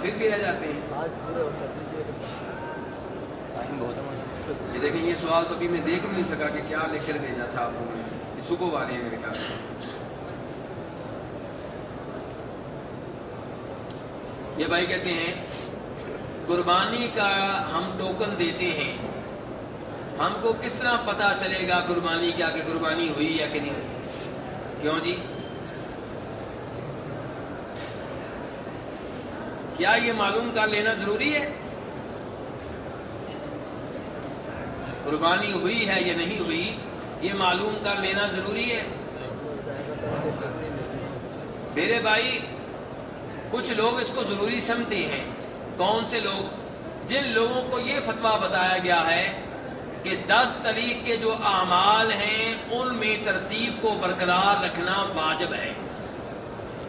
پھر بھی رہ جاتے ہیں۔ ٹائم بہت یہ دیکھیں یہ سوال تو ابھی میں دیکھ نہیں سکا کہ کیا لکھ کر بھیجا تھا آپ لوگوں نے۔ یہ سکو والے ہیں میرے خیال میں۔ یہ بھائی کہتے ہیں قربانی کا ہم ٹوکن دیتے ہیں۔ ہم کو کس طرح پتا چلے گا قربانی کیا کہ قربانی ہوئی یا کہ نہیں ہوئی؟ کیوں جی؟ کیا یہ معلوم کر لینا ضروری ہے؟ قربانی ہوئی ہے یا نہیں ہوئی، یہ معلوم کر لینا ضروری ہے۔ میرے بھائی، کچھ لوگ اس کو ضروری سمجھتے ہیں۔ کون سے لوگ؟ جن لوگوں کو یہ فتویٰ بتایا گیا ہے کہ دس طریق کے جو اعمال ہیں، ان میں ترتیب کو برقرار رکھنا واجب ہے۔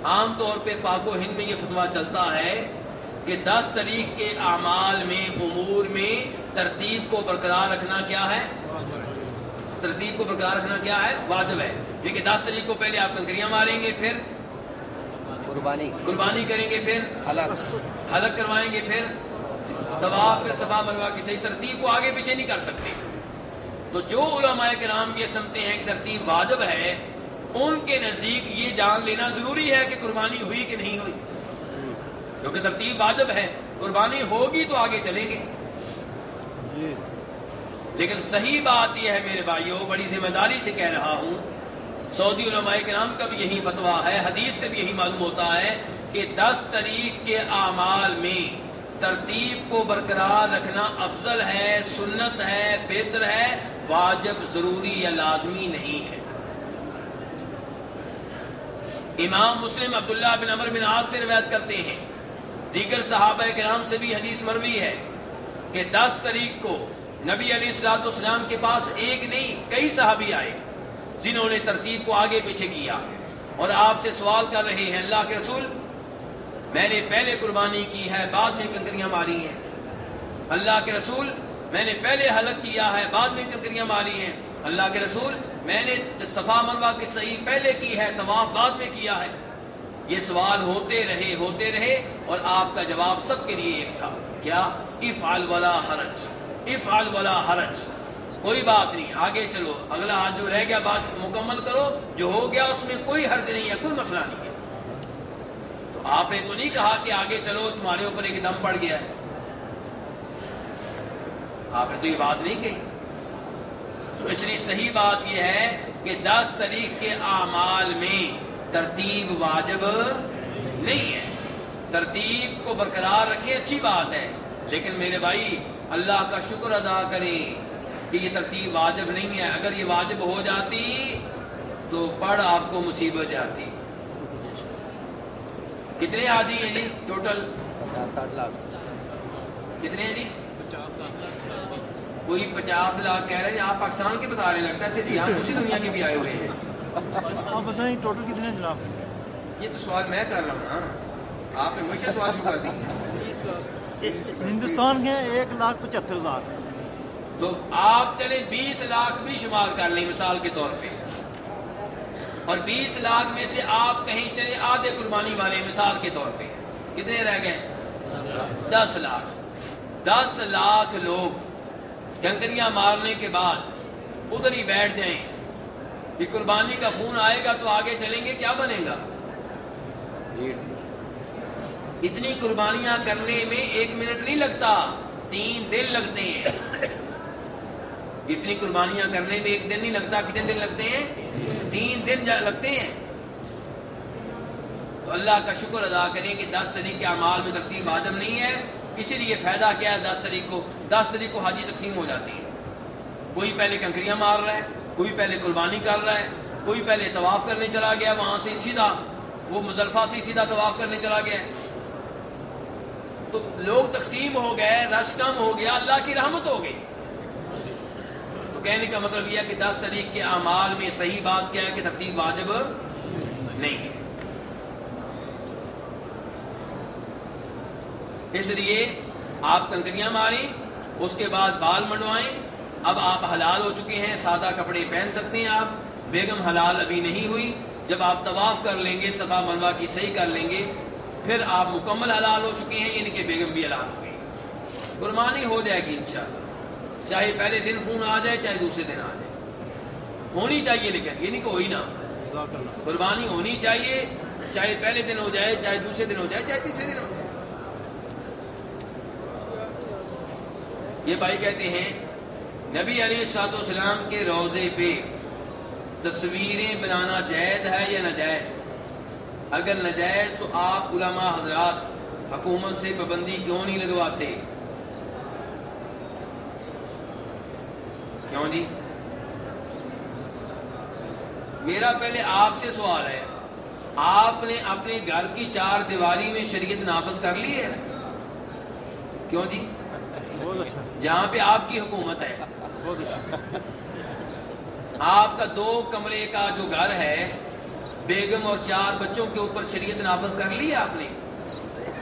عام طور پہ پاک و ہند میں یہ فتویٰ چلتا ہے کہ دس طریق کے اعمال میں امور میں ترتیب کو برقرار رکھنا کیا ہے؟ ترتیب کو برقرار رکھنا کیا ہے؟ واجب ہے۔ یہ کہ دس طریق کو پہلے آپ کنکریاں ماریں گے پھر قربانی۔ قربانی کریں گے پھر حلق۔ حلق کروائیں گے پھر طواف پھر صفا مروا کی صحیح ترتیب کو آگے پیچھے نہیں کر سکتے۔ تو جو علماء کرام یہ سمجھتے ہیں کہ ترتیب واجب ہے ان کے نزدیک یہ جان لینا ضروری ہے کہ قربانی ہوئی کہ نہیں ہوئی۔ کیونکہ ترتیب واجب ہے قربانی ہوگی تو آگے چلیں گے۔ جی۔ لیکن صحیح بات یہ ہے میرے بھائیوں بڑی ذمہ داری سے کہہ رہا ہوں سعودی علماء کرام کا بھی یہی فتویٰ ہے حدیث سے بھی یہی معلوم ہوتا ہے کہ دس طریق کے اعمال میں ترتیب کو برقرار رکھنا افضل ہے سنت ہے بہتر ہے واجب ضروری یا لازمی نہیں ہے۔ امام مسلم عبداللہ بن عمر بن عاص سے روایت کرتے ہیں دیگر صحابہ کرام سے بھی حدیث مروی ہے کہ دس طریق کو نبی علیہ السلاط اسلام کے پاس ایک نہیں، کئی صحابی آئے جنہوں نے ترتیب کو آگے پیچھے کیا اور آپ سے سوال کر رہے ہیں، اللہ کے رسول، میں نے پہلے قربانی کی ہے، بعد میں کنکریاں ماری ہیں۔ اللہ کے رسول، میں نے پہلے حلق کیا ہے، بعد میں کنکریاں ماری ہیں۔ اللہ کے رسول، میں نے صفا مروا کی صحیح پہلے کی ہے، طواف بعد میں کیا ہے۔ یہ سوال ہوتے رہے ہوتے رہے اور آپ کا جواب سب کے لیے ایک تھا۔ کیا؟ افعل ولا حرج۔ افعل ولا حرج۔ کوئی بات نہیں، آگے چلو۔ اگلا ہاتھ جو رہ گیا، بات مکمل کرو۔ جو ہو گیا، اس میں کوئی حرج نہیں ہے، کوئی مسئلہ نہیں ہے۔ تو آپ نے تو نہیں کہا کہ آگے چلو، تمہارے اوپر ایک دم پڑ گیا ہے۔ آپ نے تو یہ بات نہیں کہی۔ تو اس لیے صحیح بات یہ ہے کہ دس طریق کے اعمال میں ترتیب واجب نہیں ہے۔ ترتیب کو برقرار رکھیں، اچھی بات ہے۔ لیکن میرے بھائی، اللہ کا شکر ادا کریں کہ یہ ترتیب واجب نہیں ہے۔ اگر یہ واجب ہو جاتی تو پڑھ آپ کو مصیبت جاتی۔ کتنے آدھی ہیں جی؟ ٹوٹل پچاس ساٹھ لاکھ کتنے ہیں جی؟ کوئی پچاس لاکھ کہہ رہے ہیں، آپ پاکستان کے بتا رہے ہیں، لگتا ہے صرف یہاں دوسری دنیا کے بھی آئے ہوئے ہیں۔ آپ بتائیں ٹوٹل کتنے جناب؟ یہ تو سوال میں کر رہا ہوں نا۔ آپ نے مجھ سے سوال شروع کر دی ہندوستان کے ایک لاکھ پچہتر ہزار۔ تو آپ چلے بیس لاکھ بھی شمار کر لیں مثال کے طور پہ۔ اور بیس لاکھ میں سے آپ کہیں چلے آدھے قربانی والے مثال کے طور پہ۔ کتنے رہ گئے؟ دس لاکھ۔ دس لاکھ لوگ کنکریاں مارنے کے بعد ادھر ہی بیٹھ جائیں۔ کہ قربانی کا فون آئے گا تو آگے چلیں گے، کیا بنے گا؟ اتنی قربانیاں کرنے میں ایک منٹ نہیں لگتا، تین دن لگتے ہیں۔ اتنی قربانیاں کرنے میں ایک دن نہیں لگتا، کتنے دن لگتے ہیں؟ تین دن لگتے ہیں۔ تو اللہ کا شکر ادا کریں کہ دس تاریخ کے اعمال میں ترتیب واجب نہیں ہے اسی لیے فائدہ کیا ہے؟ دس تاریخ کو دس تاریخ کو حاجی تقسیم ہو جاتی ہے کوئی پہلے کنکریاں مار رہا ہے کوئی پہلے قربانی کر رہا ہے، کوئی پہلے طواف کرنے چلا گیا، وہاں سے سیدھا، وہ مزلفہ سے سیدھا طواف کرنے چلا گیا۔ تو لوگ تقسیم ہو گئے، رش کم ہو گیا، اللہ کی رحمت ہو گئی۔ تو کہنے کا مطلب یہ ہے کہ دس تاریخ کے اعمال میں صحیح بات کیا ہے کہ ترتیب واجب نہیں۔ ہے اس لیے آپ کنکریاں ماریں، اس کے بعد بال منڈوائیں اب آپ حلال ہو چکے ہیں سادہ کپڑے پہن سکتے ہیں آپ۔ بیگم حلال ابھی نہیں ہوئی۔ جب آپ طواف کر لیں گے صفا منوا کی صحیح کر لیں گے پھر آپ مکمل حلال ہو چکے ہیں یعنی کہ بیگم بھی حلال ہو گئی قربانی ہو جائے گی انشاءاللہ۔ چاہے پہلے دن خون آ جائے چاہے دوسرے دن آ جائے۔ ہونی چاہیے لیکن یہ نہیں کہ ہوئی اللہ قربانی ہونی چاہیے چاہے پہلے دن ہو جائے چاہے دوسرے دن ہو جائے چاہے تیسرے دن ہو جائے۔ یہ بھائی کہتے ہیں نبی علیہ السلاط والسلام کے روزے پہ تصویریں بنانا جائز ہے یا ناجائز؟ اگر ناجائز تو آپ علماء حضرات حکومت سے پابندی کیوں نہیں لگواتے؟ کیوں جی؟ میرا پہلے آپ سے سوال ہے آپ نے اپنے گھر کی چار دیواری میں شریعت نافذ کر لی ہے؟ کیوں جی؟ اچھا۔ جہاں پہ آپ کی حکومت ہے۔ بہت اچھا آپ کا دو کمرے کا جو گھر ہے، بیگم اور چار بچوں کے اوپر شریعت نافذ کر لی آپ نے؟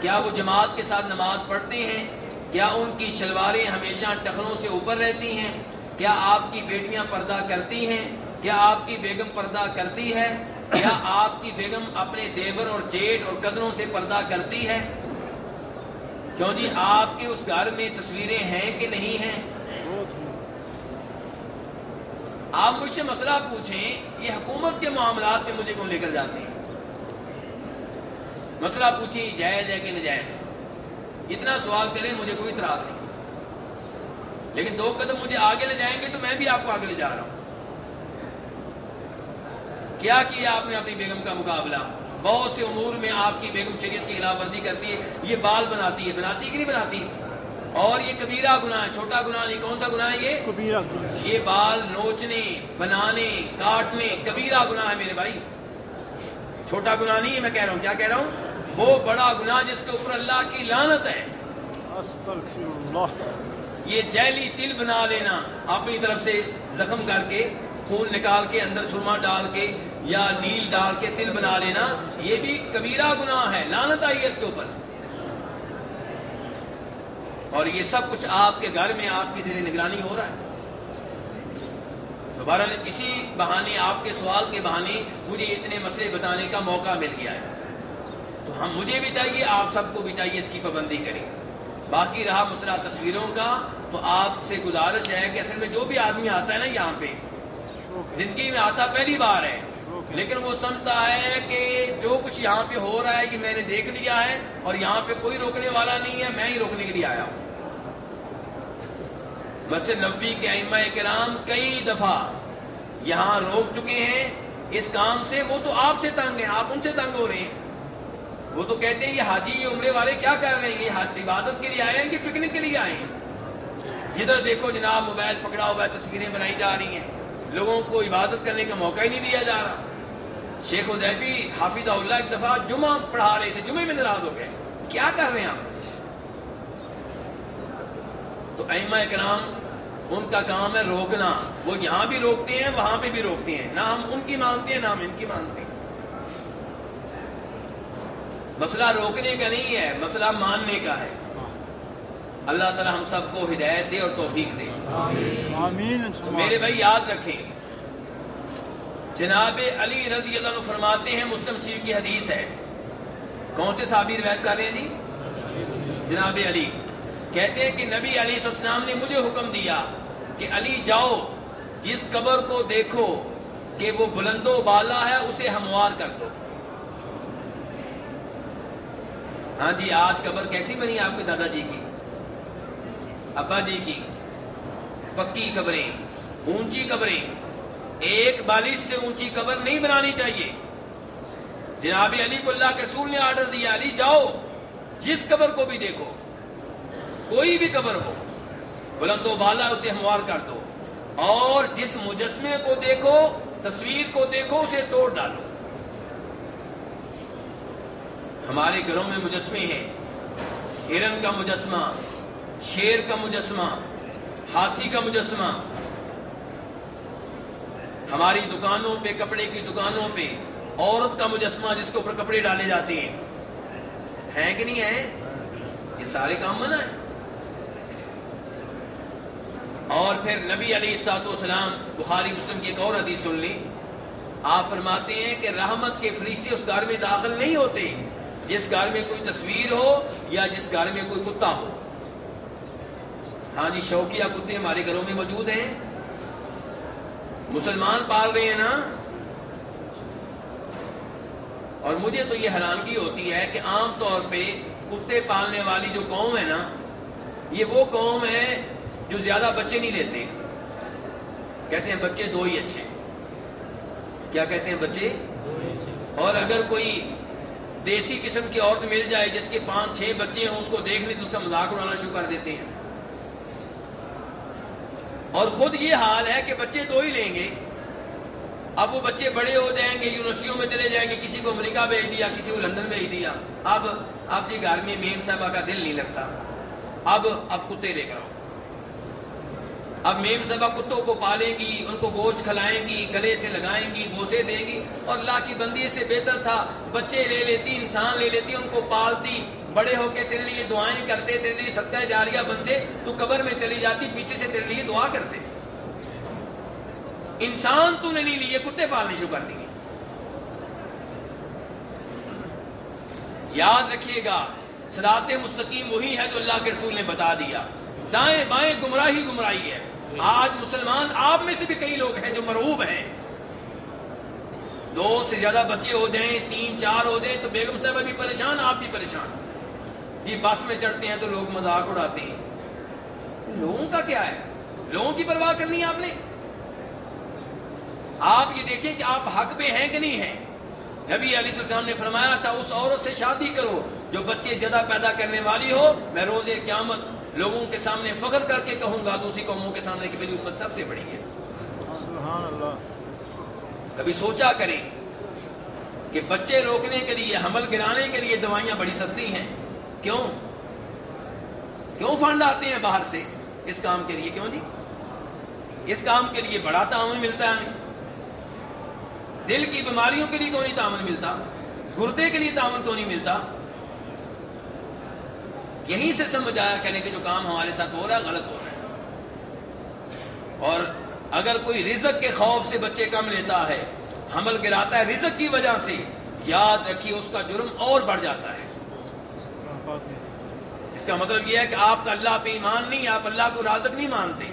کیا وہ جماعت کے ساتھ نماز پڑھتے ہیں؟ کیا ان کی شلواریں ہمیشہ ٹخنوں سے اوپر رہتی ہیں؟ کیا آپ کی بیٹیاں پردہ کرتی ہیں؟ کیا آپ کی بیگم پردہ کرتی ہے؟ کیا آپ کی بیگم اپنے دیور اور جیٹ اور کزنوں سے پردہ کرتی ہے؟ کیوں جی آپ کے اس گھر میں تصویریں ہیں کہ نہیں ہیں؟ آپ مجھ سے مسئلہ پوچھیں، یہ حکومت کے معاملات میں مجھے کیوں لے کر جاتے ہیں؟ مسئلہ پوچھیں، جائز ہے کہ نجائز اتنا سوال کریں، مجھے کوئی اعتراض نہیں۔ لیکن دو قدم مجھے آگے لے جائیں گے تو میں بھی آپ کو آگے لے جا رہا ہوں۔ کیا کیا آپ نے اپنی بیگم کا مقابلہ؟ بہت سے امور میں آپ کی بیگم شریعت کی خلاف ورزی کرتی ہے، یہ بال بناتی ہے، بناتی کہ نہیں بناتی؟ اور یہ کبیرہ گناہ ہے چھوٹا گناہ نہیں کون سا گناہ ہے یہ؟ کبیرہ یہ بال نوچنے بنانے کاٹنے کبیرہ گناہ ہے میرے بھائی۔ چھوٹا گناہ نہیں ہے میں کہہ رہا ہوں کیا کہہ رہا ہوں؟ وہ بڑا گناہ جس کے اوپر اللہ کی لانت ہے۔ یہ جیلی تل بنا لینا اپنی طرف سے زخم کر کے خون نکال کے اندر سرما ڈال کے یا نیل ڈال کے تل بنا لینا یہ بھی کبیرہ گناہ ہے لانت آئی ہے اس کے اوپر۔ اور یہ سب کچھ آپ کے گھر میں آپ کی زیر نگرانی ہو رہا ہے۔ تو بہرحال اسی بہانے، آپ کے سوال کے بہانے مجھے اتنے مسئلے بتانے کا موقع مل گیا ہے۔ تو ہم، مجھے بھی چاہیے، آپ سب کو بھی چاہیے اس کی پابندی کریں۔ باقی رہا مسئلہ تصویروں کا۔ تو آپ سے گزارش ہے کہ اصل میں جو بھی آدمی آتا ہے نا یہاں پہ، زندگی میں آتا پہلی بار ہے۔ لیکن وہ سمجھتا ہے کہ جو کچھ یہاں پہ ہو رہا ہے کہ میں نے دیکھ لیا ہے اور یہاں پہ کوئی روکنے والا نہیں ہے، میں ہی روکنے کے لیے آیا ہوں۔ مسجد نبی کے ائمہ کرام کئی دفعہ یہاں روک چکے ہیں۔ اس کام سے وہ تو آپ سے تنگ ہیں، آپ ان سے تنگ ہو رہے ہیں۔ وہ تو کہتے ہیں، یہ حاجی یہ عمرے والے کیا کر رہے ہیں؟ یہ عبادت کے لیے آئے ہیں کہ پکنک کے لیے آئے ہیں؟ جدھر دیکھو جناب، موبائل پکڑا ہوا ہے، تصویریں بنائی جا رہی ہیں۔ لوگوں کو عبادت کرنے کا موقع ہی نہیں دیا جا رہا۔ شیخ حذیفی حافظ اللہ ایک دفعہ جمعہ پڑھا رہے تھے جمعے میں ناراض ہو گئے۔ کیا کر رہے ہیں آپ؟ تو ائمہ کرام ان کا کام ہے روکنا۔ وہ یہاں بھی روکتے ہیں وہاں پہ بھی روکتے ہیں۔ نہ ہم ان کی مانتے ہیں نہ ہم ان کی مانتے ہیں۔ مسئلہ روکنے کا نہیں ہے مسئلہ ماننے کا ہے۔ اللہ تعالی ہم سب کو ہدایت دے اور توفیق دے۔ آمین۔ میرے بھائی یاد رکھیں جناب علی رضی اللہ عنہ فرماتے ہیں مسلم شریف کی حدیث ہے۔ کون سے صحابی روایت کر رہے ہیں جی؟ جناب علی۔ کہتے ہیں کہ نبی علی السلام نے مجھے حکم دیا کہ علی جاؤ، جس قبر کو دیکھو کہ وہ بلند و بالا ہے، اسے ہموار کر دو۔ ہاں جی آج قبر کیسی بنی آپ کے دادا جی کی؟ ابا جی کی۔ پکی قبریں، اونچی قبریں۔ ایک بالش سے اونچی قبر نہیں بنانی چاہیے۔ جناب علی کو اللہ کے رسول نے آرڈر دیا، علی جاؤ، جس قبر کو بھی دیکھو، کوئی بھی قبر ہو، بلند و بالا اسے ہموار کر دو اور جس مجسمے کو دیکھو، تصویر کو دیکھو، اسے توڑ ڈالو۔ ہمارے گھروں میں مجسمے ہیں، ہرن کا مجسمہ، شیر کا مجسمہ، ہاتھی کا مجسمہ ہماری دکانوں پہ، کپڑے کی دکانوں پہ، عورت کا مجسمہ جس کے اوپر کپڑے ڈالے جاتے ہیں۔ ہیں کہ نہیں ہیں یہ سارے کام منع ہے اور پھر نبی علی سات وسلام بخاری، مسلم کی ایک اور حدیث سن لی آپ فرماتے ہیں کہ رحمت کے فرشتے اس گھر میں داخل نہیں ہوتے، جس گھر میں کوئی تصویر ہو یا جس گھر میں کوئی کتا ہو۔ ہاں جی شوقیہ کتے ہمارے گھروں میں موجود ہیں۔ مسلمان پال رہے ہیں نا؟ اور مجھے تو یہ حیرانگی ہوتی ہے کہ عام طور پہ کتے پالنے والی جو قوم ہے نا، یہ وہ قوم ہے جو زیادہ بچے نہیں لیتے۔ کہتے ہیں بچے دو ہی اچھے۔ کیا کہتے ہیں بچے؟ اور اگر کوئی دیسی قسم کی عورت مل جائے جس کے پانچ چھ بچے ہوں، اس کو دیکھ لی تو اس کا مذاق اڑانا شروع کر دیتے ہیں۔ اور خود یہ حال ہے کہ بچے دو ہی لیں گے۔ اب وہ بچے بڑے ہو جائیں گے، یونیورسٹیوں میں چلے جائیں گے، کسی کو امریکہ بھیج دیا، کسی کو لندن بھیج دیا۔ اب اب جی گھر میں میم صاحبہ کا دل نہیں لگتا۔ اب اب کتے لے کر آؤ۔ اب میم صاحبہ کتوں کو پالیں گی، ان کو گوشت کھلائیں گی، گلے سے لگائیں گی، بوسے دیں گی۔ اور اللہ کی بندی سے بہتر تھا، بچے لے لیتی، انسان لے لیتی، ان کو پالتی۔ بڑے ہو کے تیرے لیے دعائیں کرتے، تیرے لیے ستہ جاریہ بنتے، تو قبر میں چلی جاتی، پیچھے سے تیرے لیے دعا کرتے۔ انسان تو نے نہیں لیے، کتے پالنے شروع کر دیے یاد رکھیے گا سرات مستقیم وہی ہے جو اللہ کے رسول نے بتا دیا۔ دائیں بائیں گمراہی گمراہی ہے۔ آج مسلمان آپ میں سے بھی کئی لوگ ہیں جو مرعوب ہیں۔ دو سے زیادہ بچے ہو جائیں، تین، چار ہو جائیں، تو بیگم صاحبہ بھی پریشان، آپ بھی پریشان۔ جی بس میں چڑھتے ہیں تو لوگ مذاق اڑاتے ہیں۔ لوگوں کا کیا ہے؟ لوگوں کی پرواہ کرنی ہے آپ نے؟ آپ یہ دیکھیں کہ آپ حق میں ہیں کہ نہیں ہیں۔ نبی علی السلام نے فرمایا تھا اس عورت سے شادی کرو جو بچے زیادہ پیدا کرنے والی ہو میں روز قیامت لوگوں کے سامنے فخر کر کے کہوں گا دوسری قوموں کے سامنے کہ میری امت سب سے بڑی ہے۔ سبحان اللہ۔ کبھی سوچا کریں کہ بچے روکنے کے لیے حمل گرانے کے لیے دوائیاں بڑی سستی ہیں۔ کیوں؟ کیوں فنڈ آتے ہیں باہر سے اس کام کے لیے؟ کیوں جی؟ اس کام کے لیے بڑا تعاون ملتا ہے ہمیں۔ دل کی بیماریوں کے لیے کیوں نہیں تعاون ملتا؟ گردے کے لیے تعاون کیوں نہیں ملتا؟ یہیں سے سمجھ آیا کہنے کہ جو کام ہمارے ساتھ ہو رہا ہے، غلط ہو رہا ہے۔ اور اگر کوئی رزق کے خوف سے بچے کم لیتا ہے، حمل گراتا ہے رزق کی وجہ سے، یاد رکھیے اس کا جرم اور بڑھ جاتا ہے۔ اس کا مطلب یہ ہے کہ آپ کا اللہ پہ ایمان نہیں، آپ اللہ کو رازق نہیں مانتے۔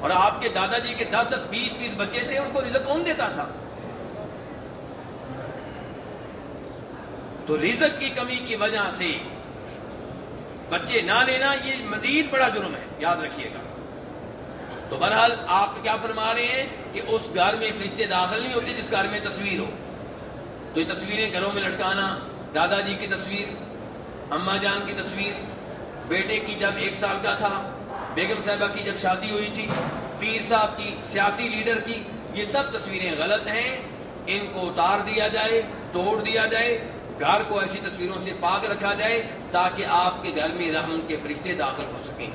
اور آپ کے دادا جی کے دس دس بیس بیس بچے تھے، ان کو رزق کون دیتا تھا؟ تو رزق کی کمی کی وجہ سے بچے نہ لینا، یہ مزید بڑا جرم ہے۔ یاد رکھیے گا۔ تو بہرحال آپ کیا فرما رہے ہیں کہ اس گھر میں فرشتے داخل نہیں ہوتے جس گھر میں تصویر ہو۔ تو یہ تصویریں گھروں میں لٹکانا دادا جی کی تصویر اما جان کی تصویر بیٹے کی جب ایک سال کا تھا، بیگم صاحبہ کی جب شادی ہوئی تھی، پیر صاحب کی، سیاسی لیڈر کی، یہ سب تصویریں غلط ہیں۔ ان کو اتار دیا جائے، توڑ دیا جائے، گھر کو ایسی تصویروں سے پاک رکھا جائے تاکہ آپ کے گھر میں رحمت کے فرشتے داخل ہو سکیں۔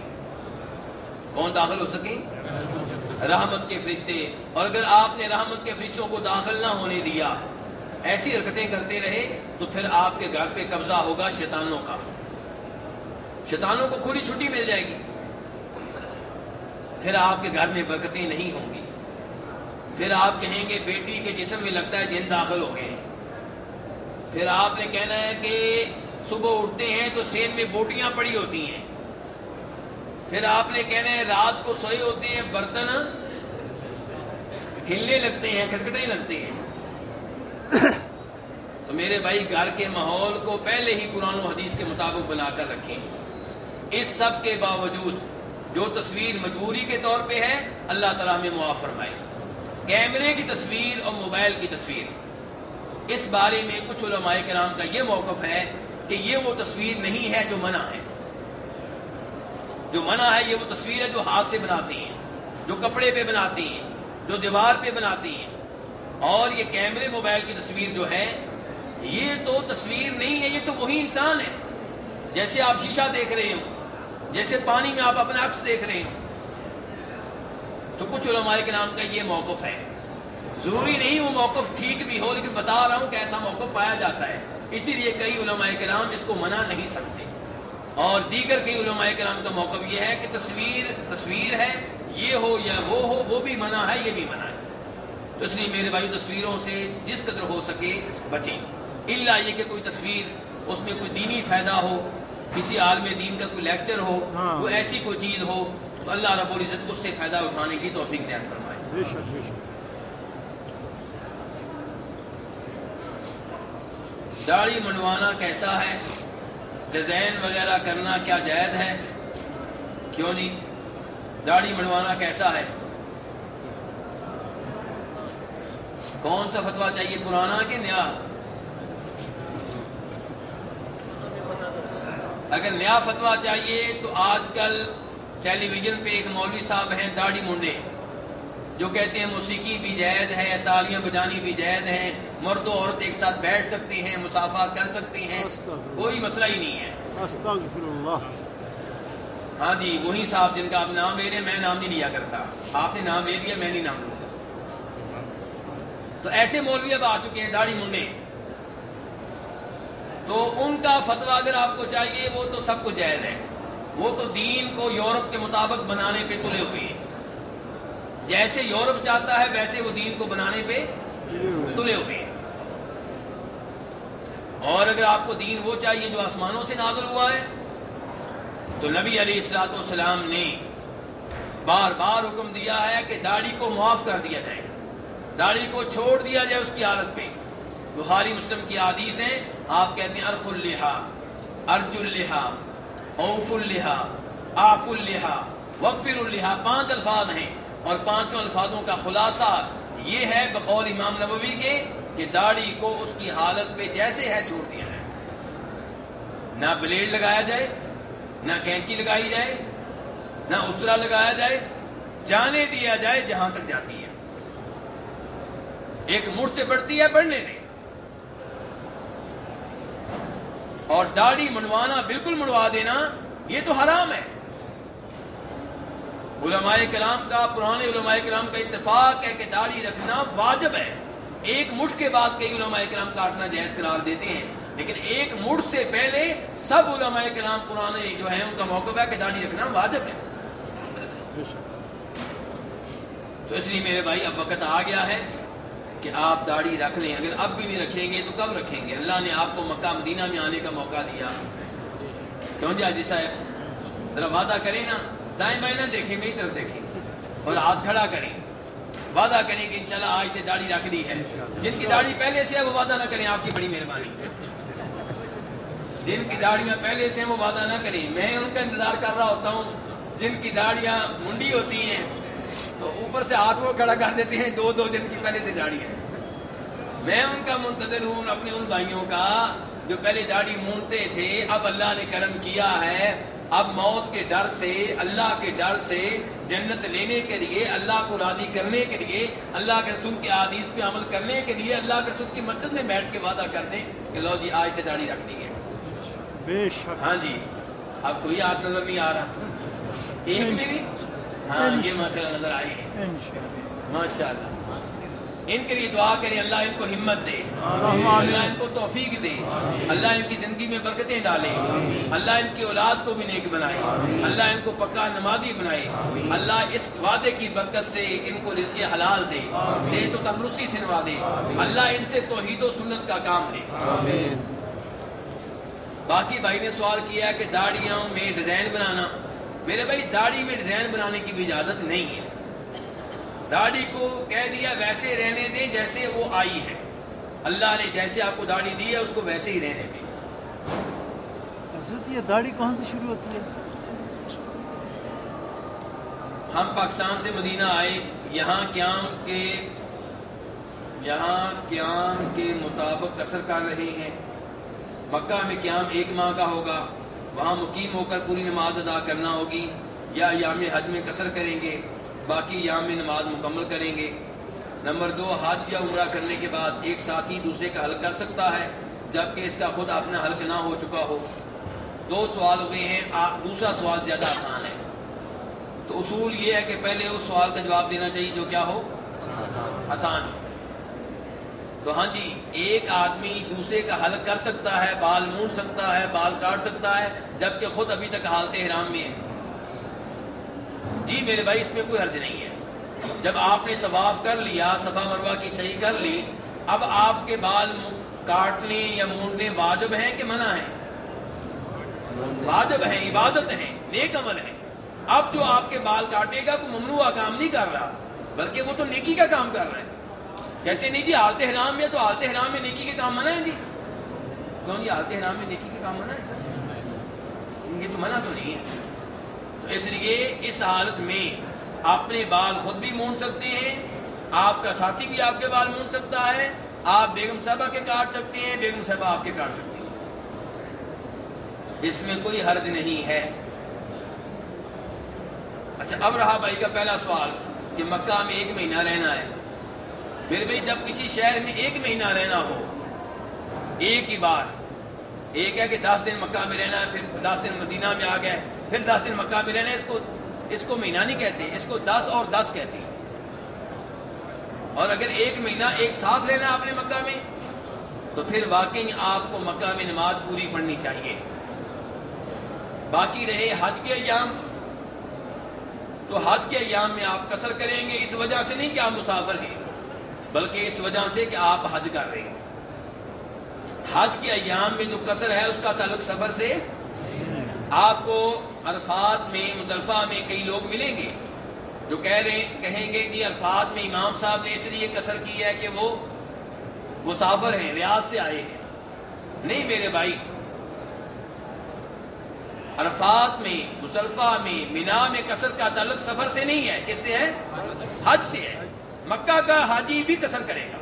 کون داخل ہو سکیں؟ رحمت کے فرشتے۔ اور اگر آپ نے رحمت کے فرشتوں کو داخل نہ ہونے دیا ایسی حرکتیں کرتے رہے تو پھر آپ کے گھر پہ قبضہ ہوگا شیطانوں کا۔ شیطانوں کو کھلی چھٹی مل جائے گی۔ پھر آپ کے گھر میں برکتیں نہیں ہوں گی۔ پھر آپ کہیں گے، بیٹی کے جسم میں لگتا ہے جن داخل ہو گئے پھر آپ نے کہنا ہے کہ صبح اٹھتے ہیں تو سین میں بوٹیاں پڑی ہوتی ہیں۔ پھر آپ نے کہنا ہے رات کو سوئے ہوتے ہیں، برتن ہلنے لگتے ہیں، کھٹکھٹے لگتے ہیں۔ تو میرے بھائی، گھر کے ماحول کو پہلے ہی قرآن و حدیث کے مطابق بنا کر رکھیں۔ اس سب کے باوجود جو تصویر مجبوری کے طور پہ ہے، اللہ تعالیٰ میں معاف فرمائے۔ کیمرے کی تصویر اور موبائل کی تصویر۔ اس بارے میں کچھ علماء کرام کا یہ موقف ہے کہ یہ وہ تصویر نہیں ہے جو منع ہے۔ جو منع ہے، یہ وہ تصویر ہے جو ہاتھ سے بناتے ہیں، جو کپڑے پہ بناتے ہیں، جو دیوار پہ بناتے ہیں۔ اور یہ کیمرے موبائل کی تصویر جو ہے، یہ تو تصویر نہیں ہے، یہ تو وہی انسان ہے۔ جیسے آپ شیشہ دیکھ رہے ہو جیسے پانی میں آپ اپنا عکس دیکھ رہے ہو تو کچھ علماء کے نام کا یہ موقف ہے۔ ضروری نہیں وہ موقف ٹھیک بھی ہو، لیکن بتا رہا ہوں کہ ایسا موقف پایا جاتا ہے۔ اسی لیے کئی علماء کرام اس کو منع نہیں سکتے اور دیگر کئی علماء کرام کا موقف یہ ہے کہ تصویر تصویر ہے، یہ ہو یا وہ ہو، وہ بھی منع ہے، یہ بھی منع ہے۔ تو اس لیے میرے بھائی تصویروں سے جس قدر ہو سکے بچیں۔ الا یہ کہ کوئی تصویر اس میں کوئی دینی فائدہ ہو کسی عالم دین کا کوئی لیکچر ہو ہاں۔ کوئی ایسی کوئی چیز ہو تو اللہ رب العزت اس سے فائدہ اٹھانے کی توفیق نعمت فرمائے۔ بے شک بے شک۔ داڑھی منڈوانا کیسا ہے؟ ڈیزائن وغیرہ کرنا کیا جائز ہے؟ کیوں نہیں؟ داڑھی منڈوانا کیسا ہے؟ کون سا فتوا چاہیے پرانا کہ نیا؟ اگر نیا فتوا چاہیے تو آج کل ٹیلی ویژن پہ ایک مولوی صاحب ہیں داڑھی منڈے جو کہتے ہیں موسیقی بھی جائز ہے تالیاں بجانی بھی جائز ہے مرد و عورت ایک ساتھ بیٹھ سکتے ہیں مسافہ کر سکتے ہیں کوئی مسئلہ ہی نہیں ہے۔ ہاں جی وہی صاحب جن کا آپ نام لے رہے ہیں میں نام نہیں لیا کرتا۔ آپ نے نام لے لیا میں نہیں نام لوں۔ تو ایسے مولوی اب آ چکے ہیں داڑھی منڈے تو ان کا فتوا اگر آپ کو چاہیے، وہ تو سب کو جائز ہے۔ وہ تو دین کو یورپ کے مطابق بنانے پہ تلے ہوئے ہیں۔ جیسے یورپ چاہتا ہے، ویسے وہ دین کو بنانے پہ تلے ہوئے ہیں۔ اور اگر آپ کو دین وہ چاہیے جو آسمانوں سے نازل ہوا ہے، تو نبی علیہ السلاۃ والسلام نے بار بار حکم دیا ہے کہ داڑھی کو معاف کر دیا جائے۔ داڑھی کو چھوڑ دیا جائے اس کی حالت پہ بخاری مسلم کی حدیث ہیں، آپ کہتے ہیں ارخ الحا ارج الحا اوف الحا آف الحا وفر الحا پانچ الفاظ ہیں۔ اور پانچوں الفاظوں کا خلاصہ یہ ہے بقول امام نبوی کے کہ داڑھی کو اس کی حالت پہ جیسے ہے چھوڑ دیا جائے۔ نہ بلیڈ لگایا جائے، نہ کینچی لگائی جائے، نہ اسرا لگایا جائے، جانے دیا جائے جہاں تک جاتی ہے۔ ایک مٹھ سے بڑھتی ہے بڑھنے دیں اور داڑھی منڈوانا، بالکل منڈوا دینا، یہ تو حرام ہے۔ علماء کلام کا، پرانے علماء کلام کا اتفاق ہے کہ داڑھی رکھنا واجب ہے۔ ایک مٹھ کے بعد کئی علماء کلام کاٹنا جائز قرار دیتے ہیں۔ لیکن ایک مٹھ سے پہلے سب علماء کلام پرانے جو ہیں، ان کا موقف ہے کہ داڑھی رکھنا واجب ہے۔ تو اس لیے میرے بھائی، اب وقت آ گیا ہے۔ کہ آپ داڑھی رکھ لیں، اگر اب بھی نہیں رکھیں گے تو کب رکھیں گے؟ اللہ نے آپ کو مکہ مدینہ میں آنے کا موقع دیا۔ کیوں جی حاجی صاحب؟ ذرا وعدہ کریں نا، دائیں بائیں نہ دیکھیں، میری طرف دیکھیں۔ اور ہاتھ کھڑا کریں۔ وعدہ کریں کہ انشاءاللہ آج سے داڑھی رکھ لی ہے۔ جن کی داڑھی پہلے سے ہے، وہ وعدہ نہ کریں، آپ کی بڑی مہربانی۔ جن کی داڑیاں پہلے سے ہیں، وہ وعدہ نہ کریں۔ میں ان کا انتظار کر رہا ہوتا ہوں۔ جن کی داڑیاں منڈی ہوتی ہیں تو اوپر سے ہاتھ وہ کھڑا کر دیتے ہیں دو دو دن کی پہلے سے داڑھی ہے۔ میں ان کا منتظر ہوں اپنے ان بھائیوں کا جو پہلے داڑھی مونتے تھے اب اللہ نے کرم کیا ہے۔ اب موت کے ڈر سے اللہ کے ڈر سے جنت لینے کے لیے اللہ کو راضی کرنے کے لیے اللہ کے رسول کے حدیث پہ عمل کرنے کے لیے اللہ کے رسول کی مسجد میں بیٹھ کے وعدہ کر دیں کہ لو جی آج سے داڑھی رکھنی ہے۔ بے شک۔ ہاں جی۔ اب کوئی ہاتھ نظر نہیں آ رہا۔ ایک بھی نہیں۔ ہاں یہ مسئلہ نظر آئی ہے۔ ماشاء اللہ ان کے لیے دعا کریں اللہ ان کو ہمت دے۔ اللہ ان کو توفیق دے۔ اللہ ان کی زندگی میں برکتیں ڈالے۔ اللہ ان کی اولاد کو بھی نیک بنائے۔ اللہ ان کو پکا نمازی بنائے۔ اللہ اس وعدے کی برکت سے ان کو رزق حلال دے۔ صحت و تندرستی سے نوازے اللہ ان سے توحید و سنت کا کام لے۔ باقی بھائی نے سوال کیا کہ داڑیاں میں ڈیزائن بنانا۔ میرے بھائی داڑھی میں ڈیزائن بنانے کی بھی اجازت نہیں ہے۔ داڑھی کو کہہ دیا ویسے رہنے دیں جیسے وہ آئی ہے اللہ نے جیسے آپ کو داڑھی دی ہے اس کو ویسے ہی رہنے دیں۔ حضرت یہ داڑھی کہاں سے شروع ہوتی ہے؟ ہم پاکستان سے مدینہ آئے یہاں قیام کے یہاں قیام کے مطابق اثر کر رہے ہیں۔ مکہ میں قیام ایک ماہ کا ہوگا۔ وہاں مقیم ہو کر پوری نماز ادا کرنا ہوگی یا ایام حج میں قصر کریں گے، باقی ایام میں نماز مکمل کریں گے۔ نمبر دو حج یا عمرہ کرنے کے بعد ایک ساتھی دوسرے کا حل کر سکتا ہے، جبکہ اس کا خود اپنا حل نہ ہو چکا ہو۔ دو سوال ہوئے ہیں دوسرا سوال زیادہ آسان ہے۔ تو اصول یہ ہے کہ پہلے اس سوال کا جواب دینا چاہیے جو کیا ہو؟ آسان۔ ہو تو ہاں جی ایک آدمی دوسرے کا حل کر سکتا ہے، بال مونڈ سکتا ہے، بال کاٹ سکتا ہے، جبکہ خود ابھی تک حالت حرام میں ہے۔ جی میرے بھائی، اس میں کوئی حرج نہیں ہے۔ جب آپ نے طواف کر لیا، صفا مروہ کی صحیح کر لی، اب آپ کے بال کاٹنے یا مونڈنے واجب ہیں کہ منع ہیں؟ واجب ہیں، عبادت ہیں، نیک عمل ہیں۔ اب جو آپ کے بال کاٹے گا، کوئی ممنوع کام نہیں کر رہا، بلکہ وہ تو نیکی کا کام کر رہا ہے۔ کہتے نہیں جی حالت حرام میں تو حالت حرام میں نیکی کے کام منع ہے جی؟ کیوں جی حالت حرام میں نیکی کے کام منع ہے یہ تو منع تو نہیں ہے۔ تو اس لیے اس حالت میں اپنے بال خود بھی مون سکتے ہیں، آپ کا ساتھی بھی آپ کے بال مون سکتا ہے، آپ بیگم صاحبہ کے کاٹ سکتے ہیں، بیگم صاحبہ آپ کے کاٹ سکتے ہیں۔ اس میں کوئی حرج نہیں ہے۔ اچھا اب رہا بھائی کا پہلا سوال کہ مکہ میں ایک مہینہ رہنا ہے۔ میرے بھائی جب کسی شہر میں ایک مہینہ رہنا ہو، ایک ہی بار، ایک ہے کہ دس دن مکہ میں رہنا ہے، پھر دس دن مدینہ میں آ گئے، پھر دس دن مکہ میں رہنا ہے، اس کو اس کو مہینہ نہیں کہتے، اس کو دس اور دس کہتے ہیں۔ اور اگر ایک مہینہ ایک ساتھ رہنا آپ نے مکہ میں، تو پھر واقعی آپ کو مکہ میں نماز پوری پڑھنی چاہیے۔ باقی رہے حج کے ایام، تو حج کے ایام میں آپ کسر کریں گے، اس وجہ سے نہیں کہ آپ مسافر ہیں۔ بلکہ اس وجہ سے کہ آپ حج کر رہے ہیں۔ حج کے ایام میں جو کسر ہے، اس کا تعلق سفر سے آپ کو عرفات میں، مطلفہ میں کئی لوگ ملیں گے۔ جو کہہ رہے، کہیں گے کہ عرفات میں امام صاحب نے اس لیے کسر کی ہے کہ وہ مسافر ہیں، ریاض سے آئے ہیں۔ نہیں میرے بھائی، عرفات میں مسلفہ میں، مینا میں کسر کا تعلق سفر سے نہیں ہے۔ کس سے ہے؟ حج سے ہے۔ مکہ کا حاجی بھی کسر کرے گا۔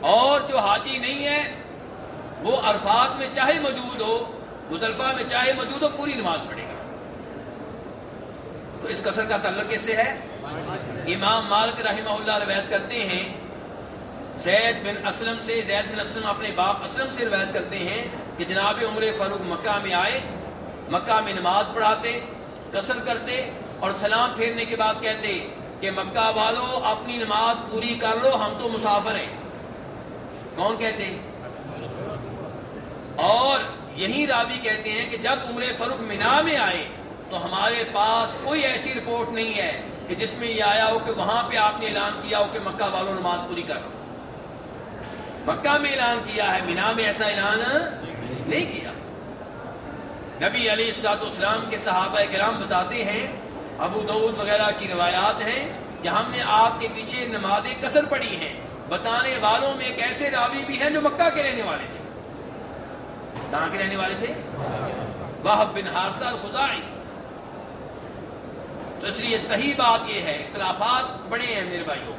اور جو حاجی نہیں ہے، وہ عرفات میں چاہے موجود ہو مزلفہ میں چاہے موجود ہو، پوری نماز پڑھے گا۔ تو اس کسر کا تعلق کس سے ہے؟ امام مالک رحمہ اللہ روایت کرتے ہیں، زید بن اسلم سے، زید بن اسلم اپنے باپ اسلم سے روایت کرتے ہیں کہ جناب عمر فاروق مکہ میں آئے، مکہ میں نماز پڑھاتے، کسر کرتے اور سلام پھیرنے کے بعد کہتے کہ مکہ والو اپنی نماز پوری کر لو، ہم تو مسافر ہیں۔ کون کہتے اور یہی راوی کہتے ہیں کہ جب عمر فروخ مینا میں آئے، تو ہمارے پاس کوئی ایسی رپورٹ نہیں ہے کہ جس میں یہ آیا ہو کہ وہاں پہ آپ نے اعلان کیا ہو کہ مکہ والوں نماز پوری کر لو۔ مکہ میں اعلان کیا ہے، مینا میں ایسا اعلان نہیں کیا۔ نبی علی السلاط اسلام کے صحابہ کرام بتاتے ہیں ابو دعود وغیرہ کی روایات ہیں کہ ہم نے آپ کے پیچھے نمازیں کثر پڑی ہیں، بتانے والوں میں ایک ایسے راوی بھی ہیں جو مکہ کے رہنے والے تھے۔ کہاں کے رہنے والے تھے؟ وہ بن ہارسا خزائی تو اس لیے صحیح بات یہ ہے، اختلافات بڑے ہیں میرے بھائیوں۔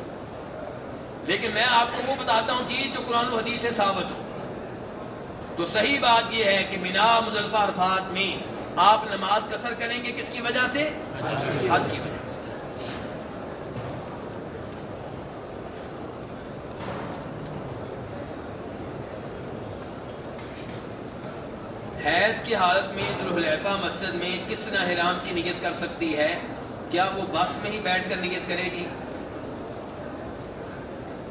لیکن میں آپ کو وہ بتاتا ہوں چیز جو قرآن و حدیث سے ثابت ہو۔ تو صحیح بات یہ ہے کہ مینا مزلفہ عرفات میں آپ نماز کسر کریں گے کس کی وجہ سے؟ حج کی وجہ سے۔ حیض کی حالت میں ذوالحلیفہ مسجد میں کس طرح حرام کی نیت کر سکتی ہے؟ کیا وہ بس میں ہی بیٹھ کر نیت کرے گی؟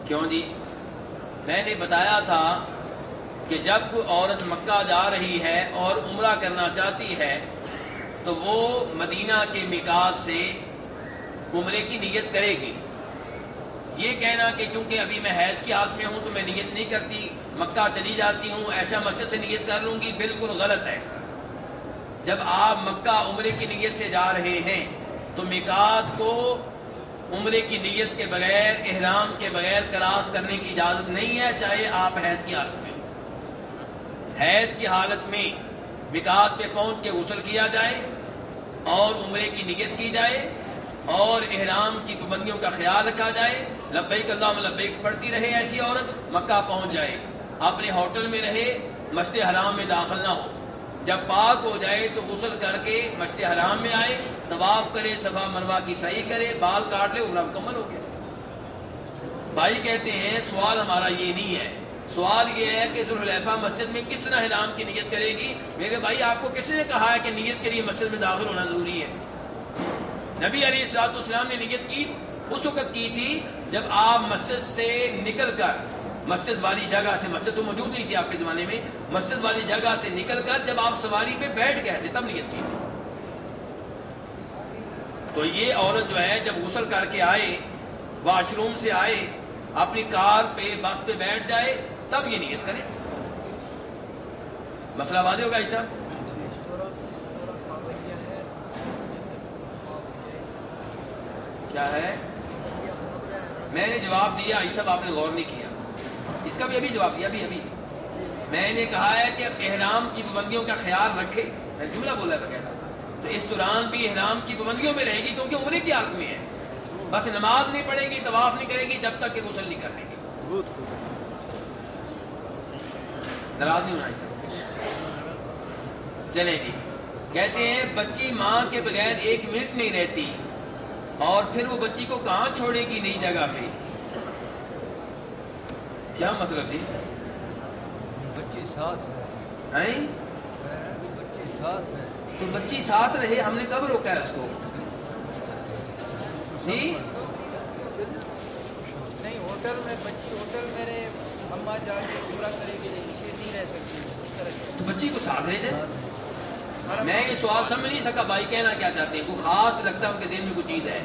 کیوں جی؟ میں نے بتایا تھا کہ جب کوئی عورت مکہ جا رہی ہے اور عمرہ کرنا چاہتی ہے، تو وہ مدینہ کے مکاس سے عمرے کی نیت کرے گی۔ یہ کہنا کہ چونکہ ابھی میں حیض کی حالت میں ہوں تو میں نیت نہیں کرتی، مکہ چلی جاتی ہوں، ایسا مسجد سے نیت کر لوں گی، بالکل غلط ہے۔ جب آپ مکہ عمرے کی نیت سے جا رہے ہیں، تو مکات کو عمرے کی نیت کے بغیر، احرام کے بغیر کراس کرنے کی اجازت نہیں ہے، چاہے آپ حیض کی حالت میں۔ حیض کی حالت میں مکات پہ پہنچ کے غسل کیا جائے اور عمرے کی نیت کی جائے اور احرام کی پابندیوں کا خیال رکھا جائے۔ لبیک اللہ لبیک پڑھتی رہے ایسی عورت مکہ پہنچ جائے، اپنے ہوٹل میں رہے، مسجد حرام میں داخل نہ ہو۔ جب پاک ہو جائے تو غسل کر کے مسجد حرام میں آئے، طواف کرے، صفا مروا کی صحیح کرے، بال کاٹ لے، عمرہ مکمل ہو گیا۔ بھائی کہتے ہیں، سوال ہمارا یہ نہیں ہے سوال یہ ہے کہ ذوالحلیفہ مسجد میں کس طرح حرام کی نیت کرے گی؟ میرے بھائی، آپ کو کس نے کہا ہے کہ نیت کے لیے مسجد میں داخل ہونا ضروری ہے؟ نبی علی السلاط اسلام نے نیت کی، اس وقت کی تھی جب آپ مسجد سے نکل کر، مسجد والی جگہ سے، مسجد تو موجود نہیں تھی آپ کے زمانے میں، مسجد والی جگہ سے نکل کر جب آپ سواری پہ بیٹھ گئے تھے، تب نیت کی تھی۔ تو یہ عورت جو ہے، جب غسل کر کے آئے، واش روم سے آئے، اپنی کار پہ، بس پہ بیٹھ جائے تب یہ نیت کرے مسئلہ واضح ہوگا ایسا کیا ہے؟ میں نے جواب دیا یہ سب آپ نے غور نہیں کیا۔ اس کا بھی ابھی جواب دیا، ابھی ابھی۔ میں نے کہا ہے کہ احرام کی پابندیوں کا خیال رکھے۔ میں جملہ بولا وغیرہ تو اس دوران بھی احرام کی پابندیوں میں رہے گی کیونکہ عمرے کی حالت میں ہے۔ بس نماز نہیں پڑھے گی، طواف نہیں کرے گی، جب تک کہ غسل نہیں کر لے گی بہت خوب۔ ناراض نہیں ہونا اس چلے جی۔ کہتے ہیں بچی ماں کے بغیر ایک منٹ نہیں رہتی اور پھر وہ بچی کو کہاں چھوڑے گی نئی جگہ پہ؟ کیا مطلب جی؟ بچی ساتھ ہے؟ بچی ساتھ ہے۔ تو بچی ساتھ رہے ہم نے کب روکا ہے اس کو؟ جی؟ نہیں ہوٹل میں بچی ہوٹل میرے اما جا کے پورا کرے گی۔ تو بچی کو ساتھ لے جائے میں یہ سوال سمجھ نہیں سکا بھائی کہنا کیا چاہتے ہیں؟ کوئی خاص لگتا ہے ان کے ذہن میں کوئی چیز ہے؟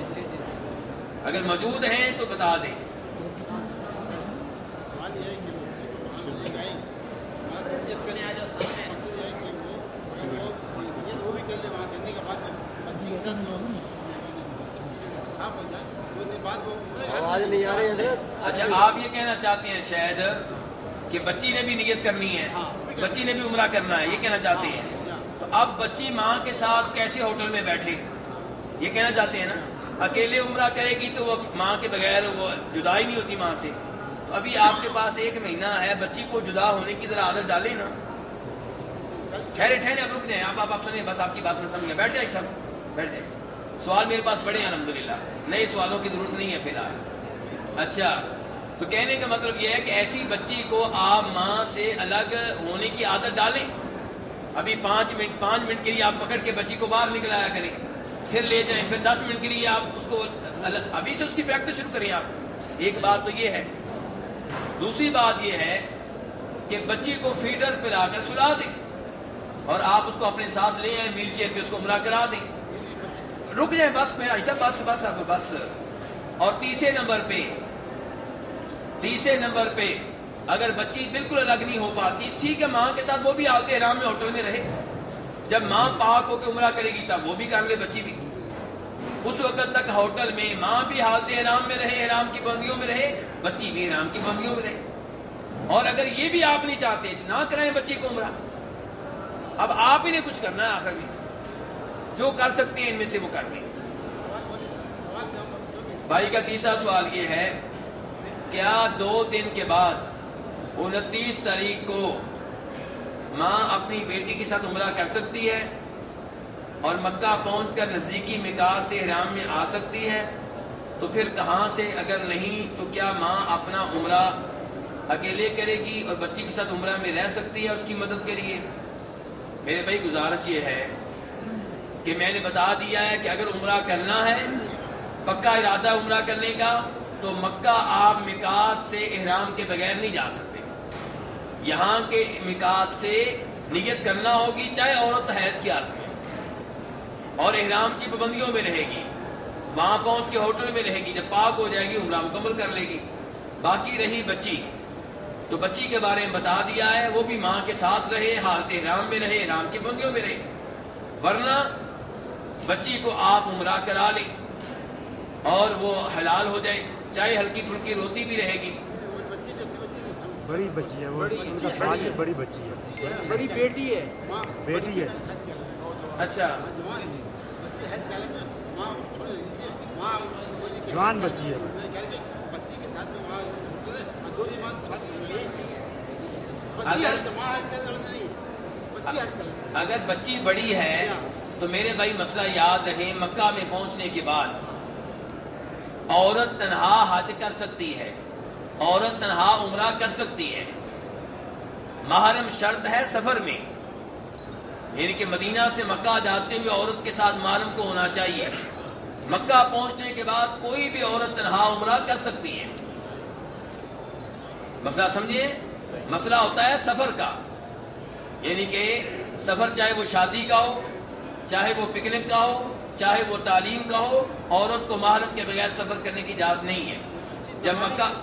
اگر موجود ہیں تو بتا دیں۔ اچھا آپ یہ کہنا چاہتے ہیں شاید کہ بچی نے بھی نیت کرنی ہے بچی نے بھی عمرہ کرنا ہے یہ کہنا چاہتے ہیں۔ تو اب بچی ماں کے ساتھ کیسے ہوٹل میں بیٹھے؟ یہ کہنا چاہتے ہیں نا۔ اکیلے عمرہ کرے گی تو وہ ماں کے بغیر وہ جدا ہی نہیں ہوتی ماں سے۔ تو ابھی آپ کے پاس ایک مہینہ ہے بچی کو جدا ہونے کی ذرا عادت ڈالے نا۔ ٹھہرے ٹھہرے اب رک جائیں۔ آپ آپ آپ سنیں بس آپ کی بات میں سمجھ گیا بیٹھ جائیں سب۔ بیٹھ جائیں۔ سوال میرے پاس بڑے ہیں الحمدللہ۔ نئے سوالوں کی ضرورت نہیں ہے فی الحال۔ اچھا۔ تو کہنے کا مطلب یہ ہے کہ ایسی بچی کو آپ ماں سے الگ ہونے کی عادت ڈالیں ابھی پانچ منٹ پانچ منٹ کے لیے آپ پکڑ کے بچی کو باہر نکلایا کریں۔ پھر لے جائیں، پھر دس منٹ کے لیے آپ اس کو الگ ابھی سے اس کی پریکٹس شروع کریں آپ۔ ایک بات تو یہ ہے۔ دوسری بات یہ ہے کہ بچی کو فیڈر پلا کر سلا دیں۔ اور آپ اس کو اپنے ساتھ لے آئیں ویل چیئر پہ اس کو عمرہ کرا دیں۔ رک جائیں، بس میرا ایسا بس بس اب بس۔ اور تیسرے نمبر پہ تیسرے نمبر پہ اگر بچی بالکل الگ نہیں ہو پاتی، ٹھیک ہے، ماں کے ساتھ وہ بھی حالت حرام میں ہوٹل میں رہے۔ جب ماں پاک ہو کے عمرہ کرے گی تب وہ بھی کر لے بچی بھی۔ اس وقت تک ہوٹل میں ماں بھی حالت حرام میں رہے، حرام کی بندیوں میں رہے، بچی بھی حرام کی بندیوں میں رہے۔ اور اگر یہ بھی آپ نہیں چاہتے، نہ کرائیں بچی کو عمرہ۔ اب آپ ہی نے کچھ کرنا ہے آخر میں۔ جو کر سکتے ہیں ان میں سے وہ کر لیں۔ بھائی کا تیسرا سوال یہ ہے کیا دو دن کے بعد انتیس تاریخ کو ماں اپنی بیٹی کے ساتھ عمرہ کر سکتی ہے اور مکہ پہنچ کر نزدیکی مکاح سے حرام میں آ سکتی ہے، تو پھر کہاں سے؟ اگر نہیں، تو کیا ماں اپنا عمرہ اکیلے کرے گی اور بچی کے ساتھ عمرہ میں رہ سکتی ہے اس کی مدد کے لیے؟ میرے بھائی، گزارش یہ ہے کہ میں نے بتا دیا ہے کہ اگر عمرہ کرنا ہے، پکا ارادہ عمرہ کرنے کا تو مکہ آپ مکات سے احرام کے بغیر نہیں جا سکتے۔ یہاں کے مکات سے نیت کرنا ہوگی، چاہے عورت حیض کی حالت میں۔ اور احرام کی پابندیوں میں رہے گی۔ وہاں پہنچ کے ہوٹل میں رہے گی، جب پاک ہو جائے گی، عمرہ مکمل کر لے گی۔ باقی رہی بچی۔ تو بچی کے بارے میں بتا دیا ہے، وہ بھی ماں کے ساتھ رہے، حالت احرام میں رہے، احرام کی پابندیوں میں رہے۔ ورنہ بچی کو آپ عمرہ کرا لیں اور وہ حلال ہو جائے۔ چاہے ہلکی پھلکی روتی بھی رہے گی۔ بڑی بچی ہے وہ۔ بڑی بچی ہے۔ بڑی بیٹی ہے۔ بیٹی ہے۔ اچھا۔ جوان بچی ہے اگر بچی بڑی ہے تو میرے بھائی مسئلہ یاد رہے مکہ میں پہنچنے کے بعد۔ عورت تنہا حج کر سکتی ہے، عورت تنہا عمرہ کر سکتی ہے۔ محرم شرط ہے سفر میں۔ یعنی کہ مدینہ سے مکہ جاتے ہوئے عورت کے ساتھ محرم کو ہونا چاہیے۔ مکہ پہنچنے کے بعد کوئی بھی عورت تنہا عمرہ کر سکتی ہے۔ مسئلہ سمجھیے؟ مسئلہ ہوتا ہے سفر کا۔ یعنی کہ سفر چاہے وہ شادی کا ہو، چاہے وہ پکنک کا ہو چاہے وہ تعلیم کا ہو عورت کو محرم کے بغیر سفر کرنے کی اجازت نہیں ہے۔ جب مکہ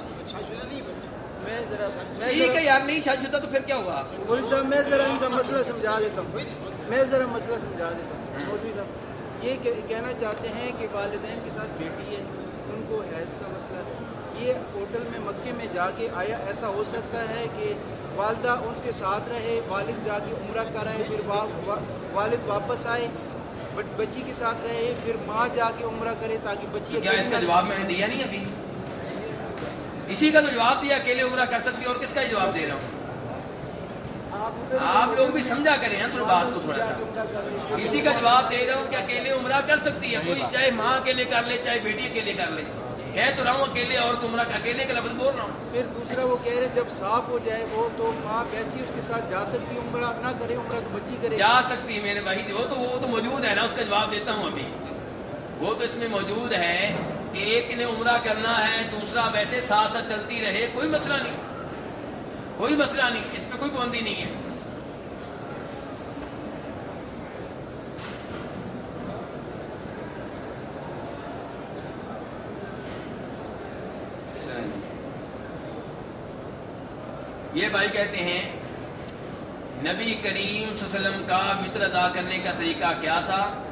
میں ذرا میں ٹھیک ہے یار نہیں شادی شدہ تو پھر کیا ہوا؟ مولوی صاحب میں ذرا ان کا مسئلہ سمجھا دیتا ہوں۔ میں ذرا مسئلہ سمجھا دیتا ہوں۔ مولوی صاحب یہ کہ- کہنا چاہتے ہیں کہ والدین کے ساتھ بیٹی ہے ان کو حیض کا مسئلہ ہے۔ یہ ہوٹل میں مکے میں جا کے آیا ایسا ہو سکتا ہے کہ والدہ اس کے ساتھ رہے والد جا کے عمرہ کرائے پھر وا- وا- والد واپس آئے۔ بٹ بچی کے ساتھ رہے پھر ماں جا کے عمرہ کرے تاکہ بچی کیا اس کا جواب میں نے دیا نہیں ابھی؟ اسی کا تو جواب دیا اکیلے عمرہ کر سکتی اور کس کا جواب دے رہا ہوں؟ آپ لوگ بھی سمجھا کریں ہیں تھوڑا بات کو تھوڑا سا۔ اسی کا جواب دے رہا ہوں کہ اکیلے عمرہ کر سکتی ہے کوئی چاہے ماں اکیلے کر لے چاہے بیٹی اکیلے کر لے۔ کہہ تو رہا ہوں اکیلے اور عمرہ اکیلے کا لفظ بول رہا ہوں۔ پھر دوسرا وہ کہہ رہے جب صاف ہو جائے وہ تو ماں ویسی اس کے ساتھ جا سکتی عمرہ نہ کرے عمرہ تو بچی کرے۔ جا سکتی میرے بھائی وہ تو وہ تو موجود ہے نا اس کا جواب دیتا ہوں ابھی۔ وہ تو اس میں موجود ہے کہ ایک نے عمرہ کرنا ہے دوسرا ویسے ساتھ ساتھ چلتی رہے کوئی مسئلہ نہیں۔ کوئی مسئلہ نہیں اس پہ کوئی پابندی نہیں ہے یہ بھائی کہتے ہیں، نبی کریم صلی اللہ علیہ وسلم کا وطر ادا کرنے کا طریقہ کیا تھا؟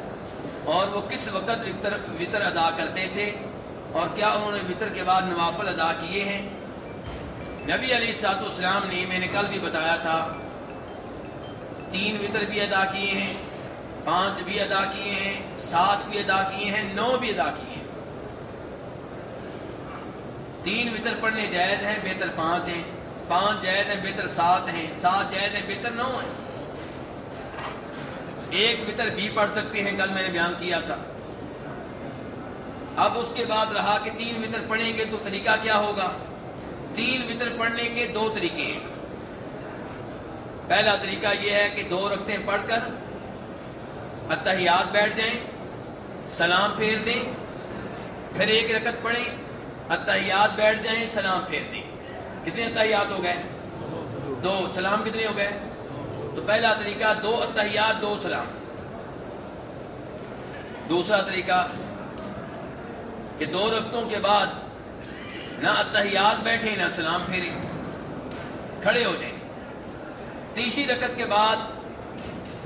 اور وہ کس وقت وطر وطر ادا کرتے تھے؟ اور کیا انہوں نے وطر کے بعد نوافل ادا کیے ہیں؟ نبی علی سات اسلام نے، میں نے کل بھی بتایا تھا، تین وطر بھی ادا کیے ہیں، پانچ بھی ادا کیے ہیں، سات بھی ادا کیے ہیں، نو بھی ادا کیے ہیں۔ تین وطر پڑھنے جائز ہیں، بہتر پانچ ہیں۔ پانچ جائز ہیں سات ہیں۔ سات جائز ہیں بہتر نو ہیں۔ ایک وطر بھی پڑھ سکتے ہیں، کل میں نے بیان کیا تھا۔ اب اس کے بعد رہا کہ تین وطر پڑھیں گے تو طریقہ کیا ہوگا؟ تین وطر پڑھنے کے دو طریقے ہیں۔ پہلا طریقہ یہ ہے کہ دو رکھتے پڑھ کر۔ اتحیات بیٹھ جائیں، سلام پھیر دیں، پھر ایک رکت پڑھیں۔ اتحیات بیٹھ جائیں، سلام پھیر دیں۔ کتنے اتحیات ہو گئے؟ دو سلام کتنے ہو گئے؟ تو پہلا طریقہ دو اتحیات، دو سلام۔ دوسرا طریقہ کہ دو رکتوں کے بعد نہ اتحیات بیٹھے، نہ سلام پھیرے، کھڑے ہو جائیں۔ تیسری رکت کے بعد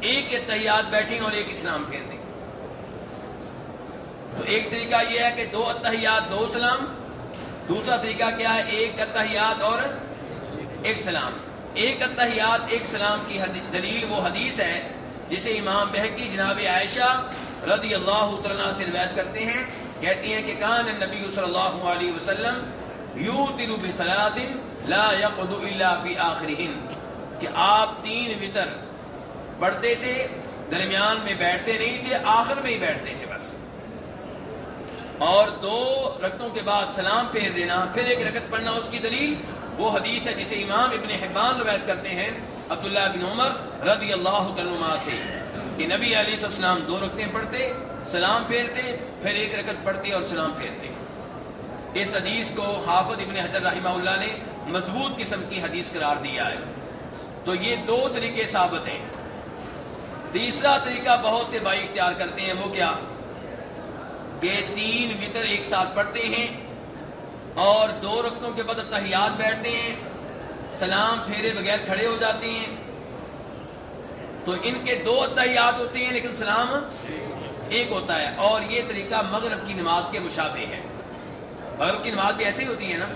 ایک اتحیات بیٹھیں اور ایک اسلام پھیر دیں۔ تو ایک طریقہ یہ ہے کہ دو اتحیات، دو سلام دوسرا طریقہ کیا ہے؟ ایک اتحیات اور ایک سلام۔ ایک اتحیات ایک سلام کی دلیل وہ حدیث ہے جسے امام بہکی جناب عائشہ رضی اللہ تعالیٰ سے روایت کرتے ہیں۔ کہتی ہیں کہ کان نبی صلی اللہ علیہ وسلم یوتر بثلاث لا يقض الا فی آخرہن۔ کہ آپ تین وطر پڑھتے تھے، درمیان میں بیٹھتے نہیں تھے، آخر میں ہی بیٹھتے تھے بس۔ اور دو رکتوں کے بعد سلام پھیر دینا، پھر ایک رکت پڑھنا اس کی دلیل، وہ حدیث ہے جسے امام ابن حبان روایت کرتے ہیں عبداللہ بن عمر رضی اللہ عنہ سے، کہ نبی علیہ السلام دو رکتیں پڑھتے، سلام پھیرتے، پھر ایک رکت پڑھتے اور سلام پھیرتے۔ اس حدیث کو حافظ ابن حجر رحمہ اللہ نے مضبوط قسم کی حدیث قرار دیا ہے۔ تو یہ دو طریقے ثابت ہیں۔ تیسرا طریقہ بہت سے بھائی اختیار کرتے ہیں، وہ کیا؟ کہ تین وطر ایک ساتھ پڑھتے ہیں اور دو رکتوں کے بعد تحیات بیٹھتے ہیں، سلام پھیرے بغیر کھڑے ہو جاتے ہیں۔ تو ان کے دو تحیات ہوتے ہیں، لیکن سلام ایک ہوتا ہے۔ اور یہ طریقہ مغرب کی نماز کے مشابہ ہے۔ مغرب کی نماز بھی ایسے ہی ہوتی ہے نا؟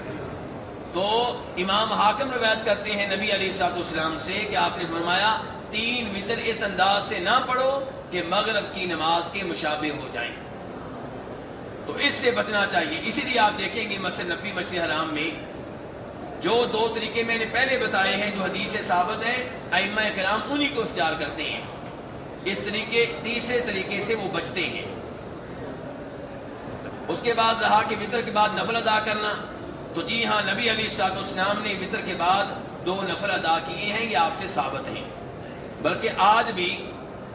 تو امام حاکم روایت کرتے ہیں نبی علی صاحب السلام سے کہ آپ نے فرمایا، تین وطر اس انداز سے نہ پڑھو کہ مغرب کی نماز کے مشابہ ہو جائیں۔ تو اس سے بچنا چاہیے۔ اسی لیے آپ دیکھیں گے مسجد نبی مسجد حرام میں جو دو طریقے میں نے پہلے بتائے ہیں جو حدیث سے ثابت ہیں، ائمہ کرام انہی کو اختیار کرتے ہیں۔ اس طریقے، تیسرے طریقے سے وہ بچتے ہیں۔ اس کے بعد رہا کہ وطر کے بعد نفل ادا کرنا۔ تو جی ہاں نبی علی صاحب اسلام نے وطر کے بعد دو نفل ادا کیے ہیں، یہ آپ سے ثابت ہیں۔ بلکہ آج بھی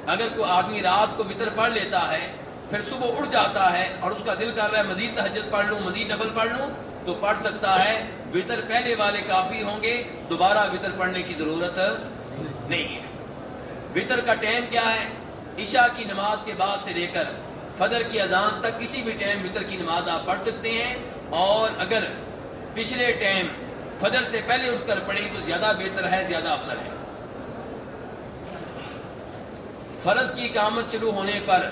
اگر کوئی آدمی رات کو وطر پڑھ لیتا ہے پھر صبح اٹھ جاتا ہے اور اس کا دل کر رہا ہے، مزید تہجد پڑھ لوں، مزید نفل پڑھ لوں، تو پڑھ سکتا ہے۔ وطر پہلے والے کافی ہوں گے، دوبارہ وطر پڑھنے کی ضرورت نہیں ہے۔ وطر کا ٹائم کیا ہے؟ عشاء کی نماز کے بعد سے لے کر فجر کی اذان تک کسی بھی ٹائم وطر کی نماز آپ پڑھ سکتے ہیں۔ اور اگر پچھلے ٹائم فجر سے پہلے اٹھ کر پڑھیں تو زیادہ بہتر ہے، زیادہ افضل ہے۔ فرض کی کامت شروع ہونے پر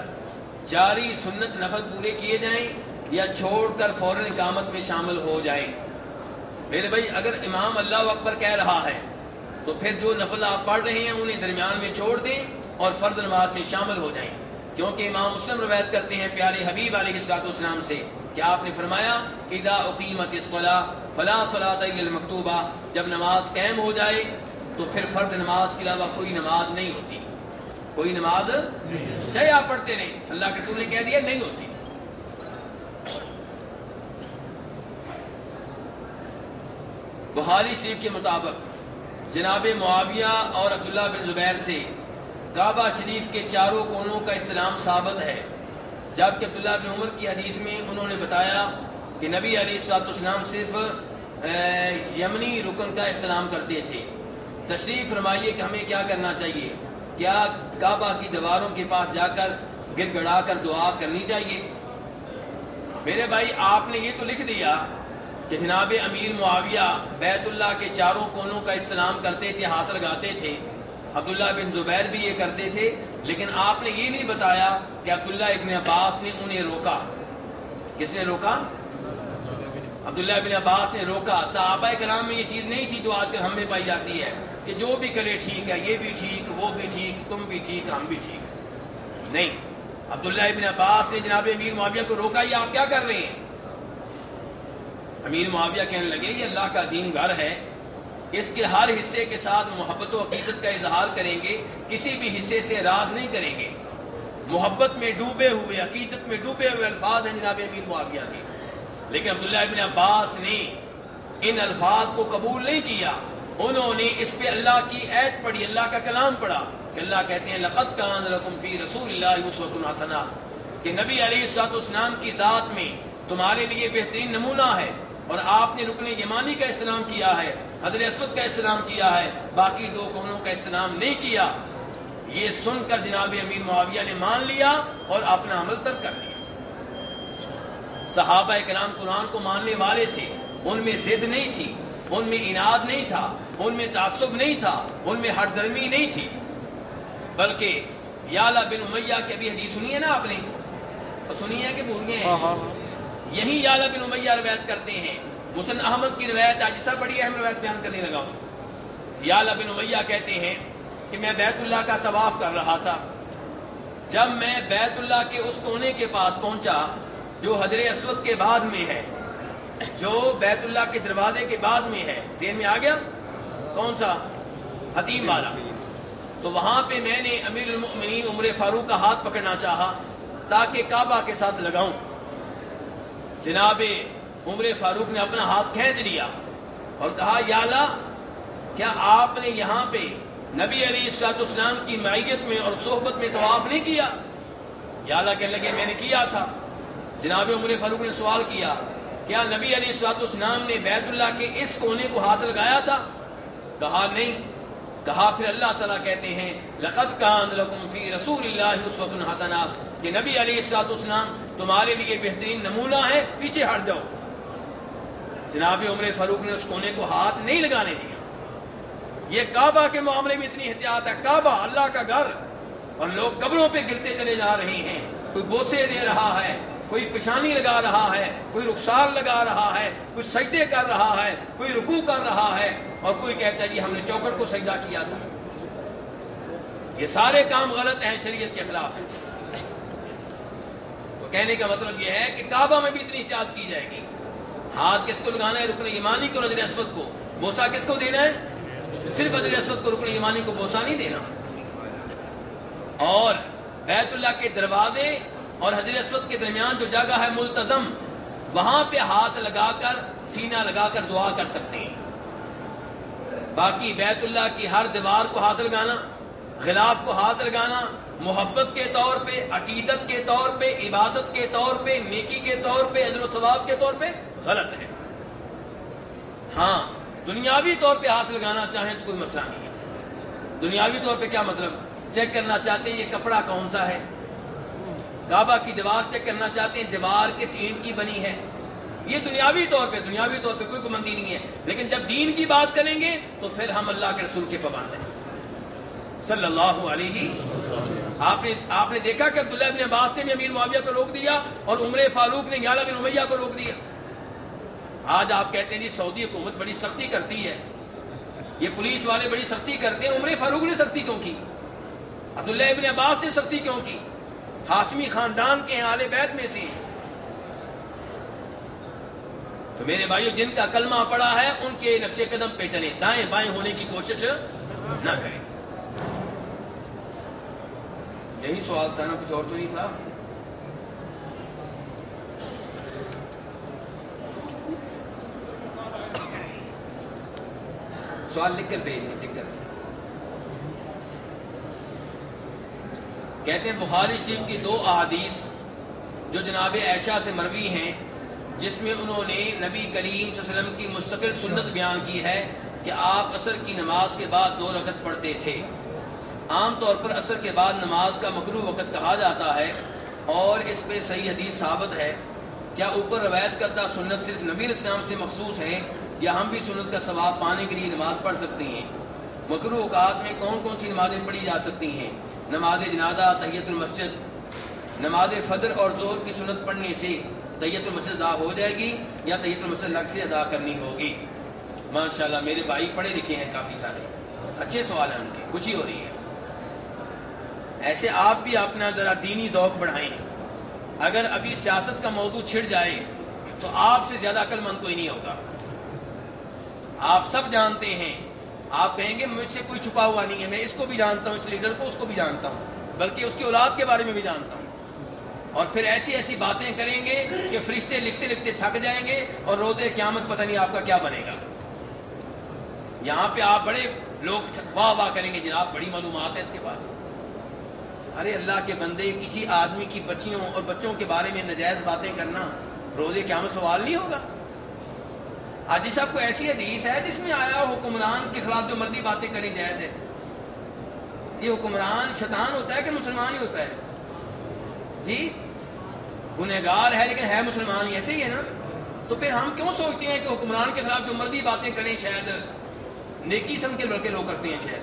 جاری سنت نفل پورے کیے جائیں یا چھوڑ کر فوراً اقامت میں شامل ہو جائیں۔ میرے بھائی، اگر امام اللہ اکبر کہہ رہا ہے، تو پھر جو نفل آپ پڑھ رہے ہیں، انہیں درمیان میں چھوڑ دیں اور فرد نماز میں شامل ہو جائیں۔ کیونکہ امام مسلم روایت کرتے ہیں پیارے حبیب علیہ السلاط اسلام سے کہ آپ نے فرمایا ادا اقیمت الصلاح فلاں صلاح المکتوبہ جب نماز قائم ہو جائے، تو پھر فرد نماز کے علاوہ کوئی نماز نہیں ہوتی۔ کوئی نماز چاہے آپ پڑھتے نہیں۔ اللہ کے سور نے کہہ دیا نہیں ہوتی۔ بخاری شریف کے مطابق جناب معاویہ اور عبداللہ بن زبیر سے کعبہ شریف کے چاروں کونوں کا اسلام ثابت ہے۔ جبکہ عبداللہ بن عمر کی حدیث میں انہوں نے بتایا کہ نبی علی صاحب اسلام صرف یمنی رکن کا اسلام کرتے تھے۔ تشریف فرمائیے کہ ہمیں کیا کرنا چاہیے؟ کیا کعبہ کی دیواروں کے پاس جا کر گر گڑا کر دعا کرنی چاہیے؟ میرے بھائی، آپ نے یہ تو لکھ دیا کہ جناب امیر معاویہ بیت اللہ کے چاروں کونوں کا استعلام کرتے تھے، ہاتھ لگاتے تھے۔ عبداللہ بن زبیر بھی یہ کرتے تھے، لیکن آپ نے یہ نہیں بتایا کہ عبداللہ ابن عباس نے انہیں روکا۔ کس نے روکا؟ عبداللہ ابن عباس نے روکا۔ صحابہ کرام میں یہ چیز نہیں تھی جو آج کل ہم میں پائی جاتی ہے۔ کہ جو بھی کرے ٹھیک ہے، یہ بھی ٹھیک، وہ بھی ٹھیک، تم بھی ٹھیک، ہم بھی ٹھیک۔ نہیں، عبداللہ ابن عباس نے جناب امیر معاویہ کو روکا، یہ آپ کیا کر رہے ہیں؟ امیر معاویہ کہنے لگے، یہ اللہ کا عظیم گھر ہے، اس کے ہر حصے کے ساتھ محبت و عقیدت کا اظہار کریں گے، کسی بھی حصے سے راز نہیں کریں گے۔ محبت میں ڈوبے ہوئے، عقیدت میں ڈوبے ہوئے الفاظ ہیں جناب امیر معاویہ کے۔ لیکن عبداللہ ابن عباس نے ان الفاظ کو قبول نہیں کیا۔ انہوں نے اس پہ اللہ کی عید پڑھی، اللہ کا کلام پڑھا کہ اللہ کہتے ہیں، لقد کان لکم فی رسول اللہ اسوۃ حسنہ، کہ نبی علیہ الصلوۃ والسلام کی ذات میں تمہارے لیے بہترین نمونہ ہے اور آپ نے رکن یمانی کا اسلام کیا ہے، حضرت اسود کا اسلام کیا ہے، باقی دو کونوں کا اسلام نہیں کیا۔ یہ سن کر جناب امیر معاویہ نے مان لیا اور اپنا عمل تر کر لیا۔ صحابہ کرام قرآن کو ماننے والے تھے، ان میں ضد نہیں تھی، ان میں اناد نہیں تھا۔ ان میں تعصب نہیں تھا ان میں ہر درمی نہیں تھی۔ بلکہ یالا بن امیہ کی ابھی حدیث سنی ہے نا آپ نے؟ سنی ہے کہ بھول گئے ہیں یہی یالا بن امیہ روایت کرتے ہیں۔ مسن احمد کی روایت آج سب بڑی اہم روایت بیان کرنے لگا ہوں۔ یالا بن امیہ کہتے ہیں کہ میں بیت اللہ کا طواف کر رہا تھا۔ جب میں بیت اللہ کے اس کونے کے پاس پہنچا جو حضر اسود کے بعد میں ہے جو بیت اللہ کے دروازے کے بعد میں ہے ذہن میں آ گیا؟ کون سا؟ حتیم والا۔ تو وہاں پہ میں نے امیر المؤمنین عمر فاروق کا ہاتھ پکڑنا چاہا تاکہ کعبہ کے ساتھ لگاؤں۔ جناب عمر فاروق نے اپنا ہاتھ کھینچ لیا اور کہا یالا کیا آپ نے یہاں پہ نبی علی السلاط اسلام کی معیت میں اور صحبت میں طواف نہیں کیا؟ یالا کہنے لگے، میں نے کیا تھا۔ جناب عمر فاروق نے سوال کیا کیا نبی علی السلاط اسلام نے بیت اللہ کے اس کونے کو ہاتھ لگایا تھا؟ کہا نہیں، کہا پھر اللہ تعالیٰ کہتے ہیں، لقد کان لکم فی رسول اللہ اسوۃ حسنہ، کہ نبی علی السلاط اسلام تمہارے لیے بہترین نمونہ ہے، پیچھے ہٹ جاؤ۔ جناب عمر فاروق نے اس کونے کو ہاتھ نہیں لگانے دیا۔ یہ کعبہ کے معاملے میں اتنی احتیاط ہے، کعبہ اللہ کا گھر، اور لوگ قبروں پہ گرتے چلے جا رہے ہیں، کوئی بوسے دے رہا ہے۔ کوئی پشانی لگا رہا ہے، کوئی رخسار لگا رہا ہے، کوئی سجدے کر رہا ہے، کوئی رکوع کر رہا ہے اور کوئی کہتا ہے جی ہم نے چوکٹ کو سجدہ کیا تھا۔ یہ سارے کام غلط ہیں، شریعت کے خلاف ہیں۔ تو کہنے کا مطلب یہ ہے کہ کعبہ میں بھی اتنی احتیاط کی جائے گی۔ ہاتھ کس کو لگانا ہے؟ رکن ایمانی کو حضر اسود کو۔ بوسا کس کو دینا ہے؟ صرف حضر اسود کو، رکن ایمانی کو بوسا نہیں دینا۔ اور بیت اللہ کے دروازے اور حضر اسود کے درمیان جو جگہ ہے ملتظم وہاں پہ ہاتھ لگا کر، سینہ لگا کر دعا کر سکتے ہیں۔ باقی بیت اللہ کی ہر دیوار کو ہاتھ لگانا، غلاف کو ہاتھ لگانا، محبت کے طور پہ، عقیدت کے طور پہ، عبادت کے طور پہ، نیکی کے طور پہ حضر و ثواب کے طور پہ غلط ہے۔ ہاں دنیاوی طور پہ ہاتھ لگانا چاہیں تو کوئی مسئلہ نہیں ہے۔ دنیاوی طور پہ کیا مطلب؟ چیک کرنا چاہتے ہیں یہ کپڑا کون سا ہے؟ کعبہ کی دیوار چیک کرنا چاہتے ہیں، دیوار کس اینٹ کی بنی ہے؟ یہ دنیاوی طور پہ، دنیاوی طور پہ کوئی پابندی نہیں ہے۔ لیکن جب دین کی بات کریں گے، تو پھر ہم اللہ کے رسول کے پابند ہیں۔ صلی اللہ علیہ آپ نے آپ نے دیکھا کہ عبداللہ ابن عباس نے بھی امیر معاویہ کو روک دیا اور عمر فاروق نے یالہ بن امیہ کو روک دیا۔ آج آپ کہتے ہیں جی سعودی حکومت بڑی سختی کرتی ہے۔ یہ پولیس والے بڑی سختی کرتے ہیں۔ عمر فاروق نے سختی کیوں کی؟ عبداللہ ابن عباس نے سختی کیوں کی؟ ہاشمی خاندان کے ہیں آل بیت میں سے۔ تو میرے بھائیو، جن کا کلمہ پڑا ہے، ان کے نقش قدم پہ چلیں۔ دائیں بائیں ہونے کی کوشش نہ کریں۔ یہی سوال تھا نا، کچھ اور تو نہیں تھا؟ سوال لکھ کر بھیج دیں، لکھ کر۔ کہتے ہیں بخاری شریف کی دو احادیث جو جناب عائشہ سے مروی ہیں جس میں انہوں نے نبی کریم صلی اللہ علیہ وسلم کی مستقل سنت بیان کی ہے کہ آپ عصر کی نماز کے بعد دو رکعت پڑھتے تھے۔ عام طور پر عصر کے بعد نماز کا مکرو وقت کہا جاتا ہے اور اس پہ صحیح حدیث ثابت ہے۔ کیا اوپر روایت کردہ سنت صرف نبی الاسلام سے مخصوص ہے یا ہم بھی سنت کا ثواب پانے کے لیے نماز پڑھ سکتے ہیں؟ مکرو اوقات میں کون کون سی نمازیں پڑھی جا سکتی ہیں؟ نماز جنازہ، تحیت المسجد۔ نماز فدر اور زور کی سنت پڑھنے سے تحیت المسجد ادا ہو جائے گی یا تحیت المسجد لگ سے ادا کرنی ہوگی؟ ماشاءاللہ میرے بھائی پڑھے لکھے ہیں کافی سارے۔ اچھے سوال ہیں ان کے، کچھ ہی ہو رہی ہے ایسے آپ بھی اپنا ذرا دینی ذوق بڑھائیں۔ اگر ابھی سیاست کا موضوع چھڑ جائے، تو آپ سے زیادہ عقل مند کوئی نہیں ہوگا۔ آپ سب جانتے ہیں آپ کہیں گے، مجھ سے کوئی چھپا ہوا نہیں ہے، میں اس کو بھی جانتا ہوں، اس لیڈر کو اس کو بھی جانتا ہوں، بلکہ اس کی اولاد کے بارے میں بھی جانتا ہوں۔ اور پھر ایسی ایسی باتیں کریں گے کہ فرشتے لکھتے لکھتے تھک جائیں گے اور روزے قیامت پتہ نہیں آپ کا کیا بنے گا۔ یہاں پہ آپ بڑے لوگ واہ واہ کریں گے، جناب، بڑی معلومات ہے اس کے پاس۔ ارے اللہ کے بندے، کسی آدمی کی بچیوں اور بچوں کے بارے میں نجائز باتیں کرنا روزے قیامت سوال نہیں ہوگا؟ آج صاحب کو ایسی حدیث ہے جس میں آیا حکمران کے خلاف جو مرضی باتیں کریں، جائز ہے۔ یہ حکمران شیطان ہوتا ہے کہ مسلمان ہی ہوتا ہے؟ جی؟ گنہگار ہے لیکن ہے مسلمان ہی، ایسے ہی ہے نا؟ تو پھر ہم کیوں سوچتے ہیں کہ حکمران کے خلاف جو مرضی باتیں کریں، شاید نیکی سم کے لڑکے لوگ کرتے ہیں، شاید۔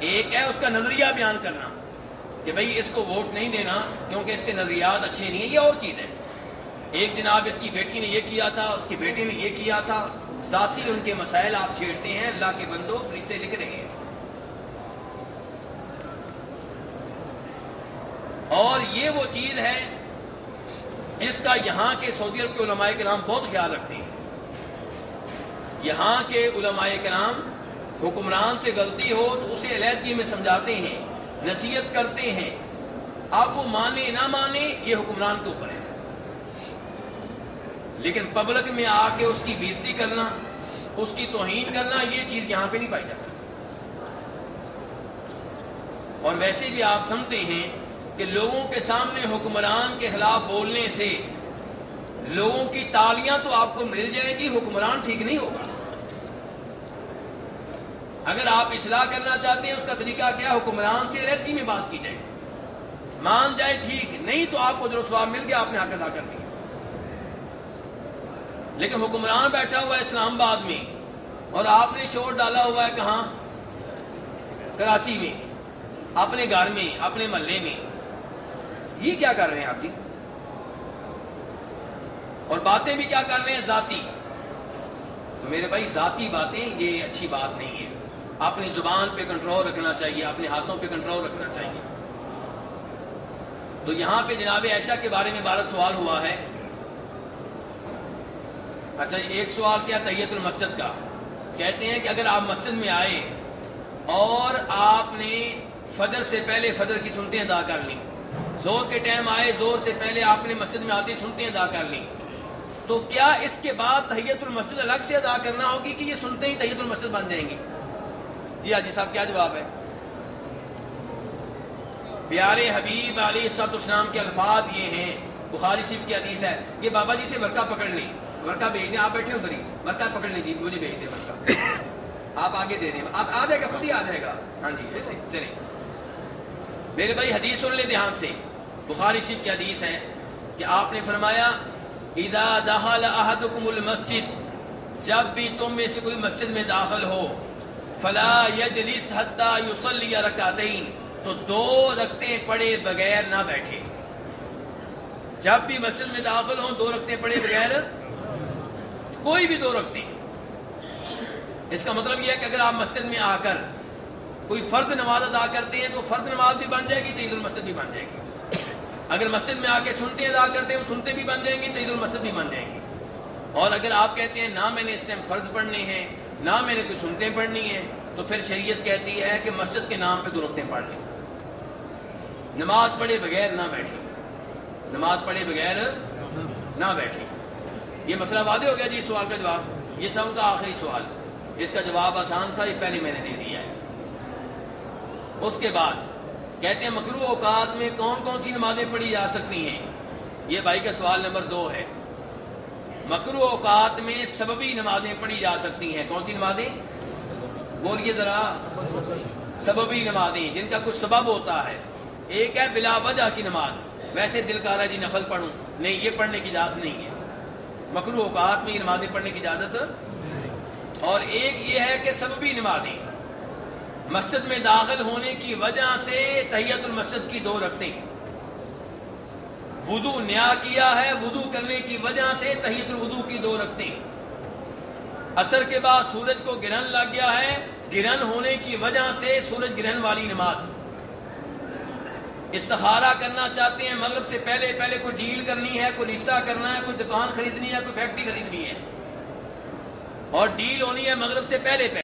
ایک ہے اس کا نظریہ بیان کرنا کہ بھئی اس کو ووٹ نہیں دینا کیونکہ اس کے نظریات اچھے نہیں ہیں، یہ اور چیز ہے۔ ایک جناب اس کی بیٹی نے یہ کیا تھا، اس کی بیٹی نے یہ کیا تھا۔ ساتھ ہی ان کے مسائل آپ چھیڑتے ہیں، اللہ کے بندوں رشتے لکھ رہے ہیں۔ اور یہ وہ چیز ہے جس کا یہاں کے سعودی عرب کے علماء کے نام بہت خیال رکھتے ہیں۔ یہاں کے علماء کے نام حکمران سے غلطی ہو تو اسے علیحدگی میں سمجھاتے ہیں، نصیحت کرتے ہیں۔ اب وہ مانے، نہ مانے، یہ حکمران کے اوپر ہے۔ لیکن پبلک میں آ کے اس کی بےزتی کرنا، اس کی توہین کرنا، یہ چیز یہاں پہ نہیں پائی جاتی۔ اور ویسے بھی آپ سمجھتے ہیں کہ لوگوں کے سامنے حکمران کے خلاف بولنے سے لوگوں کی تالیاں تو آپ کو مل جائیں گی، حکمران ٹھیک نہیں ہوگا۔ اگر آپ اصلاح کرنا چاہتے ہیں، اس کا طریقہ کیا؟ حکمران سے رہتی میں بات کی جائے۔ مان جائے ٹھیک، نہیں تو آپ کو جو سواب مل گیا، آپ نے حق ادا کر دیا۔ لیکن حکمران بیٹھا ہوا ہے اسلام آباد میں اور آپ نے شور ڈالا ہوا ہے کہاں کراچی میں، اپنے گھر میں، اپنے محلے میں۔ یہ کیا کر رہے ہیں آپ جی؟ اور باتیں بھی کیا کر رہے ہیں؟ ذاتی۔ تو میرے بھائی، ذاتی باتیں، یہ اچھی بات نہیں ہے۔ اپنی زبان پہ کنٹرول رکھنا چاہیے، اپنے ہاتھوں پہ کنٹرول رکھنا چاہیے۔ تو یہاں پہ جناب ایشا کے بارے میں بھارت سوال ہوا ہے۔ اچھا ایک سوال کیا تیت المسجد کا؟ کہتے ہیں کہ اگر آپ مسجد میں آئے اور آپ نے فجر سے پہلے فجر کی سنتے ادا کر لی زور کے ٹائم آئے زور سے پہلے آپ نے مسجد میں آتے سنتے ادا کر لی تو کیا اس کے بعد تحیت المسجد الگ سے ادا کرنا ہوگی کہ یہ سنتے ہی تحیت المسجد بن جائیں گی؟ جی حاجی صاحب، کیا جواب ہے؟ پیارے حبیب علی سات اسلام کے الفاظ یہ ہیں، بخاری شریف کی حدیث ہے، یہ بابا جی سے ورکا پکڑ لیں۔ ورکا بھیج دیں آپ بیٹھے ادھر ہی ورکا پکڑ لیں جی مجھے بھیج دیں ورکا آپ آگے دے دیں۔ آپ آ جائے گا، خود ہی آ جائے گا۔ ہاں جی ایسے چلیں۔ میرے بھائی، حدیث سن لیں دھیان سے۔ بخاری شریف کی حدیث ہے کہ آپ نے فرمایا، اذا دخل احدكم المسجد، جب بھی تم میں سے کوئی مسجد میں داخل ہو، فلا یجلس حتى يصلي رکعتين تو دو رکھتے پڑے بغیر نہ بیٹھے۔ جب بھی مسجد میں داخل ہوں، دو رکھتے پڑے بغیر کوئی بھی دو رکھتے اس کا مطلب یہ ہے کہ اگر آپ مسجد میں آ کر کوئی فرد نماز ادا کرتے ہیں تو فرد نماز بھی بن جائے گی تو عید المسجد بھی بن جائے گی۔ اگر مسجد میں آ کے سنتے ادا کرتے ہیں سنتے بھی بن جائیں گی تو عید المسجد بھی بن جائیں گی۔ اور اگر آپ کہتے ہیں، نہ میں نے اس ٹائم فرض پڑھنے ہیں، نہ میں نے کوئی سنتے پڑھنی ہے تو پھر شریعت کہتی ہے کہ مسجد کے نام پہ دو پڑھ لیں۔ نماز پڑھے بغیر نہ بیٹھے۔ نماز پڑھے بغیر نہ بیٹھے۔ یہ مسئلہ واضح ہو گیا جی اس سوال کا جواب؟ یہ تھا ان کا آخری سوال۔ اس کا جواب آسان تھا، یہ پہلے میں نے دے دیا ہے۔ اس کے بعد کہتے ہیں مکرو اوقات میں کون کون سی نمازیں پڑھی جا سکتی ہیں؟ یہ بھائی کا سوال نمبر دو ہے۔ مکرو اوقات میں سببی نمازیں پڑھی جا سکتی ہیں۔ کون سی نمازیں؟ بولیے ذرا۔ سببی نمازیں، جن کا کچھ سبب ہوتا ہے۔ ایک ہے بلا وجہ کی نماز۔ ویسے دل کارا جی نفل پڑھوں۔ نہیں، یہ پڑھنے کی اجازت نہیں ہے۔ مکرو اوقات میں یہ نمازیں پڑھنے کی اجازت اور ایک یہ ہے کہ سببی نمازیں مسجد میں داخل ہونے کی وجہ سے تحیت المسجد کی دو رکھتے وضو نیا کیا ہے، وضو کرنے کی وجہ سے تحیت الوضو کی دو رکھتے اثر کے بعد سورج کو گرہن لگ گیا ہے، گرہن ہونے کی وجہ سے سورج گرہن والی نماز۔ استخارہ کرنا چاہتے ہیں، مغرب سے پہلے پہلے کوئی ڈیل کرنی ہے، کوئی رشتہ کرنا ہے، کوئی دکان خریدنی ہے، کوئی فیکٹری خریدنی ہے۔ اور ڈیل ہونی ہے مغرب سے پہلے پہلے۔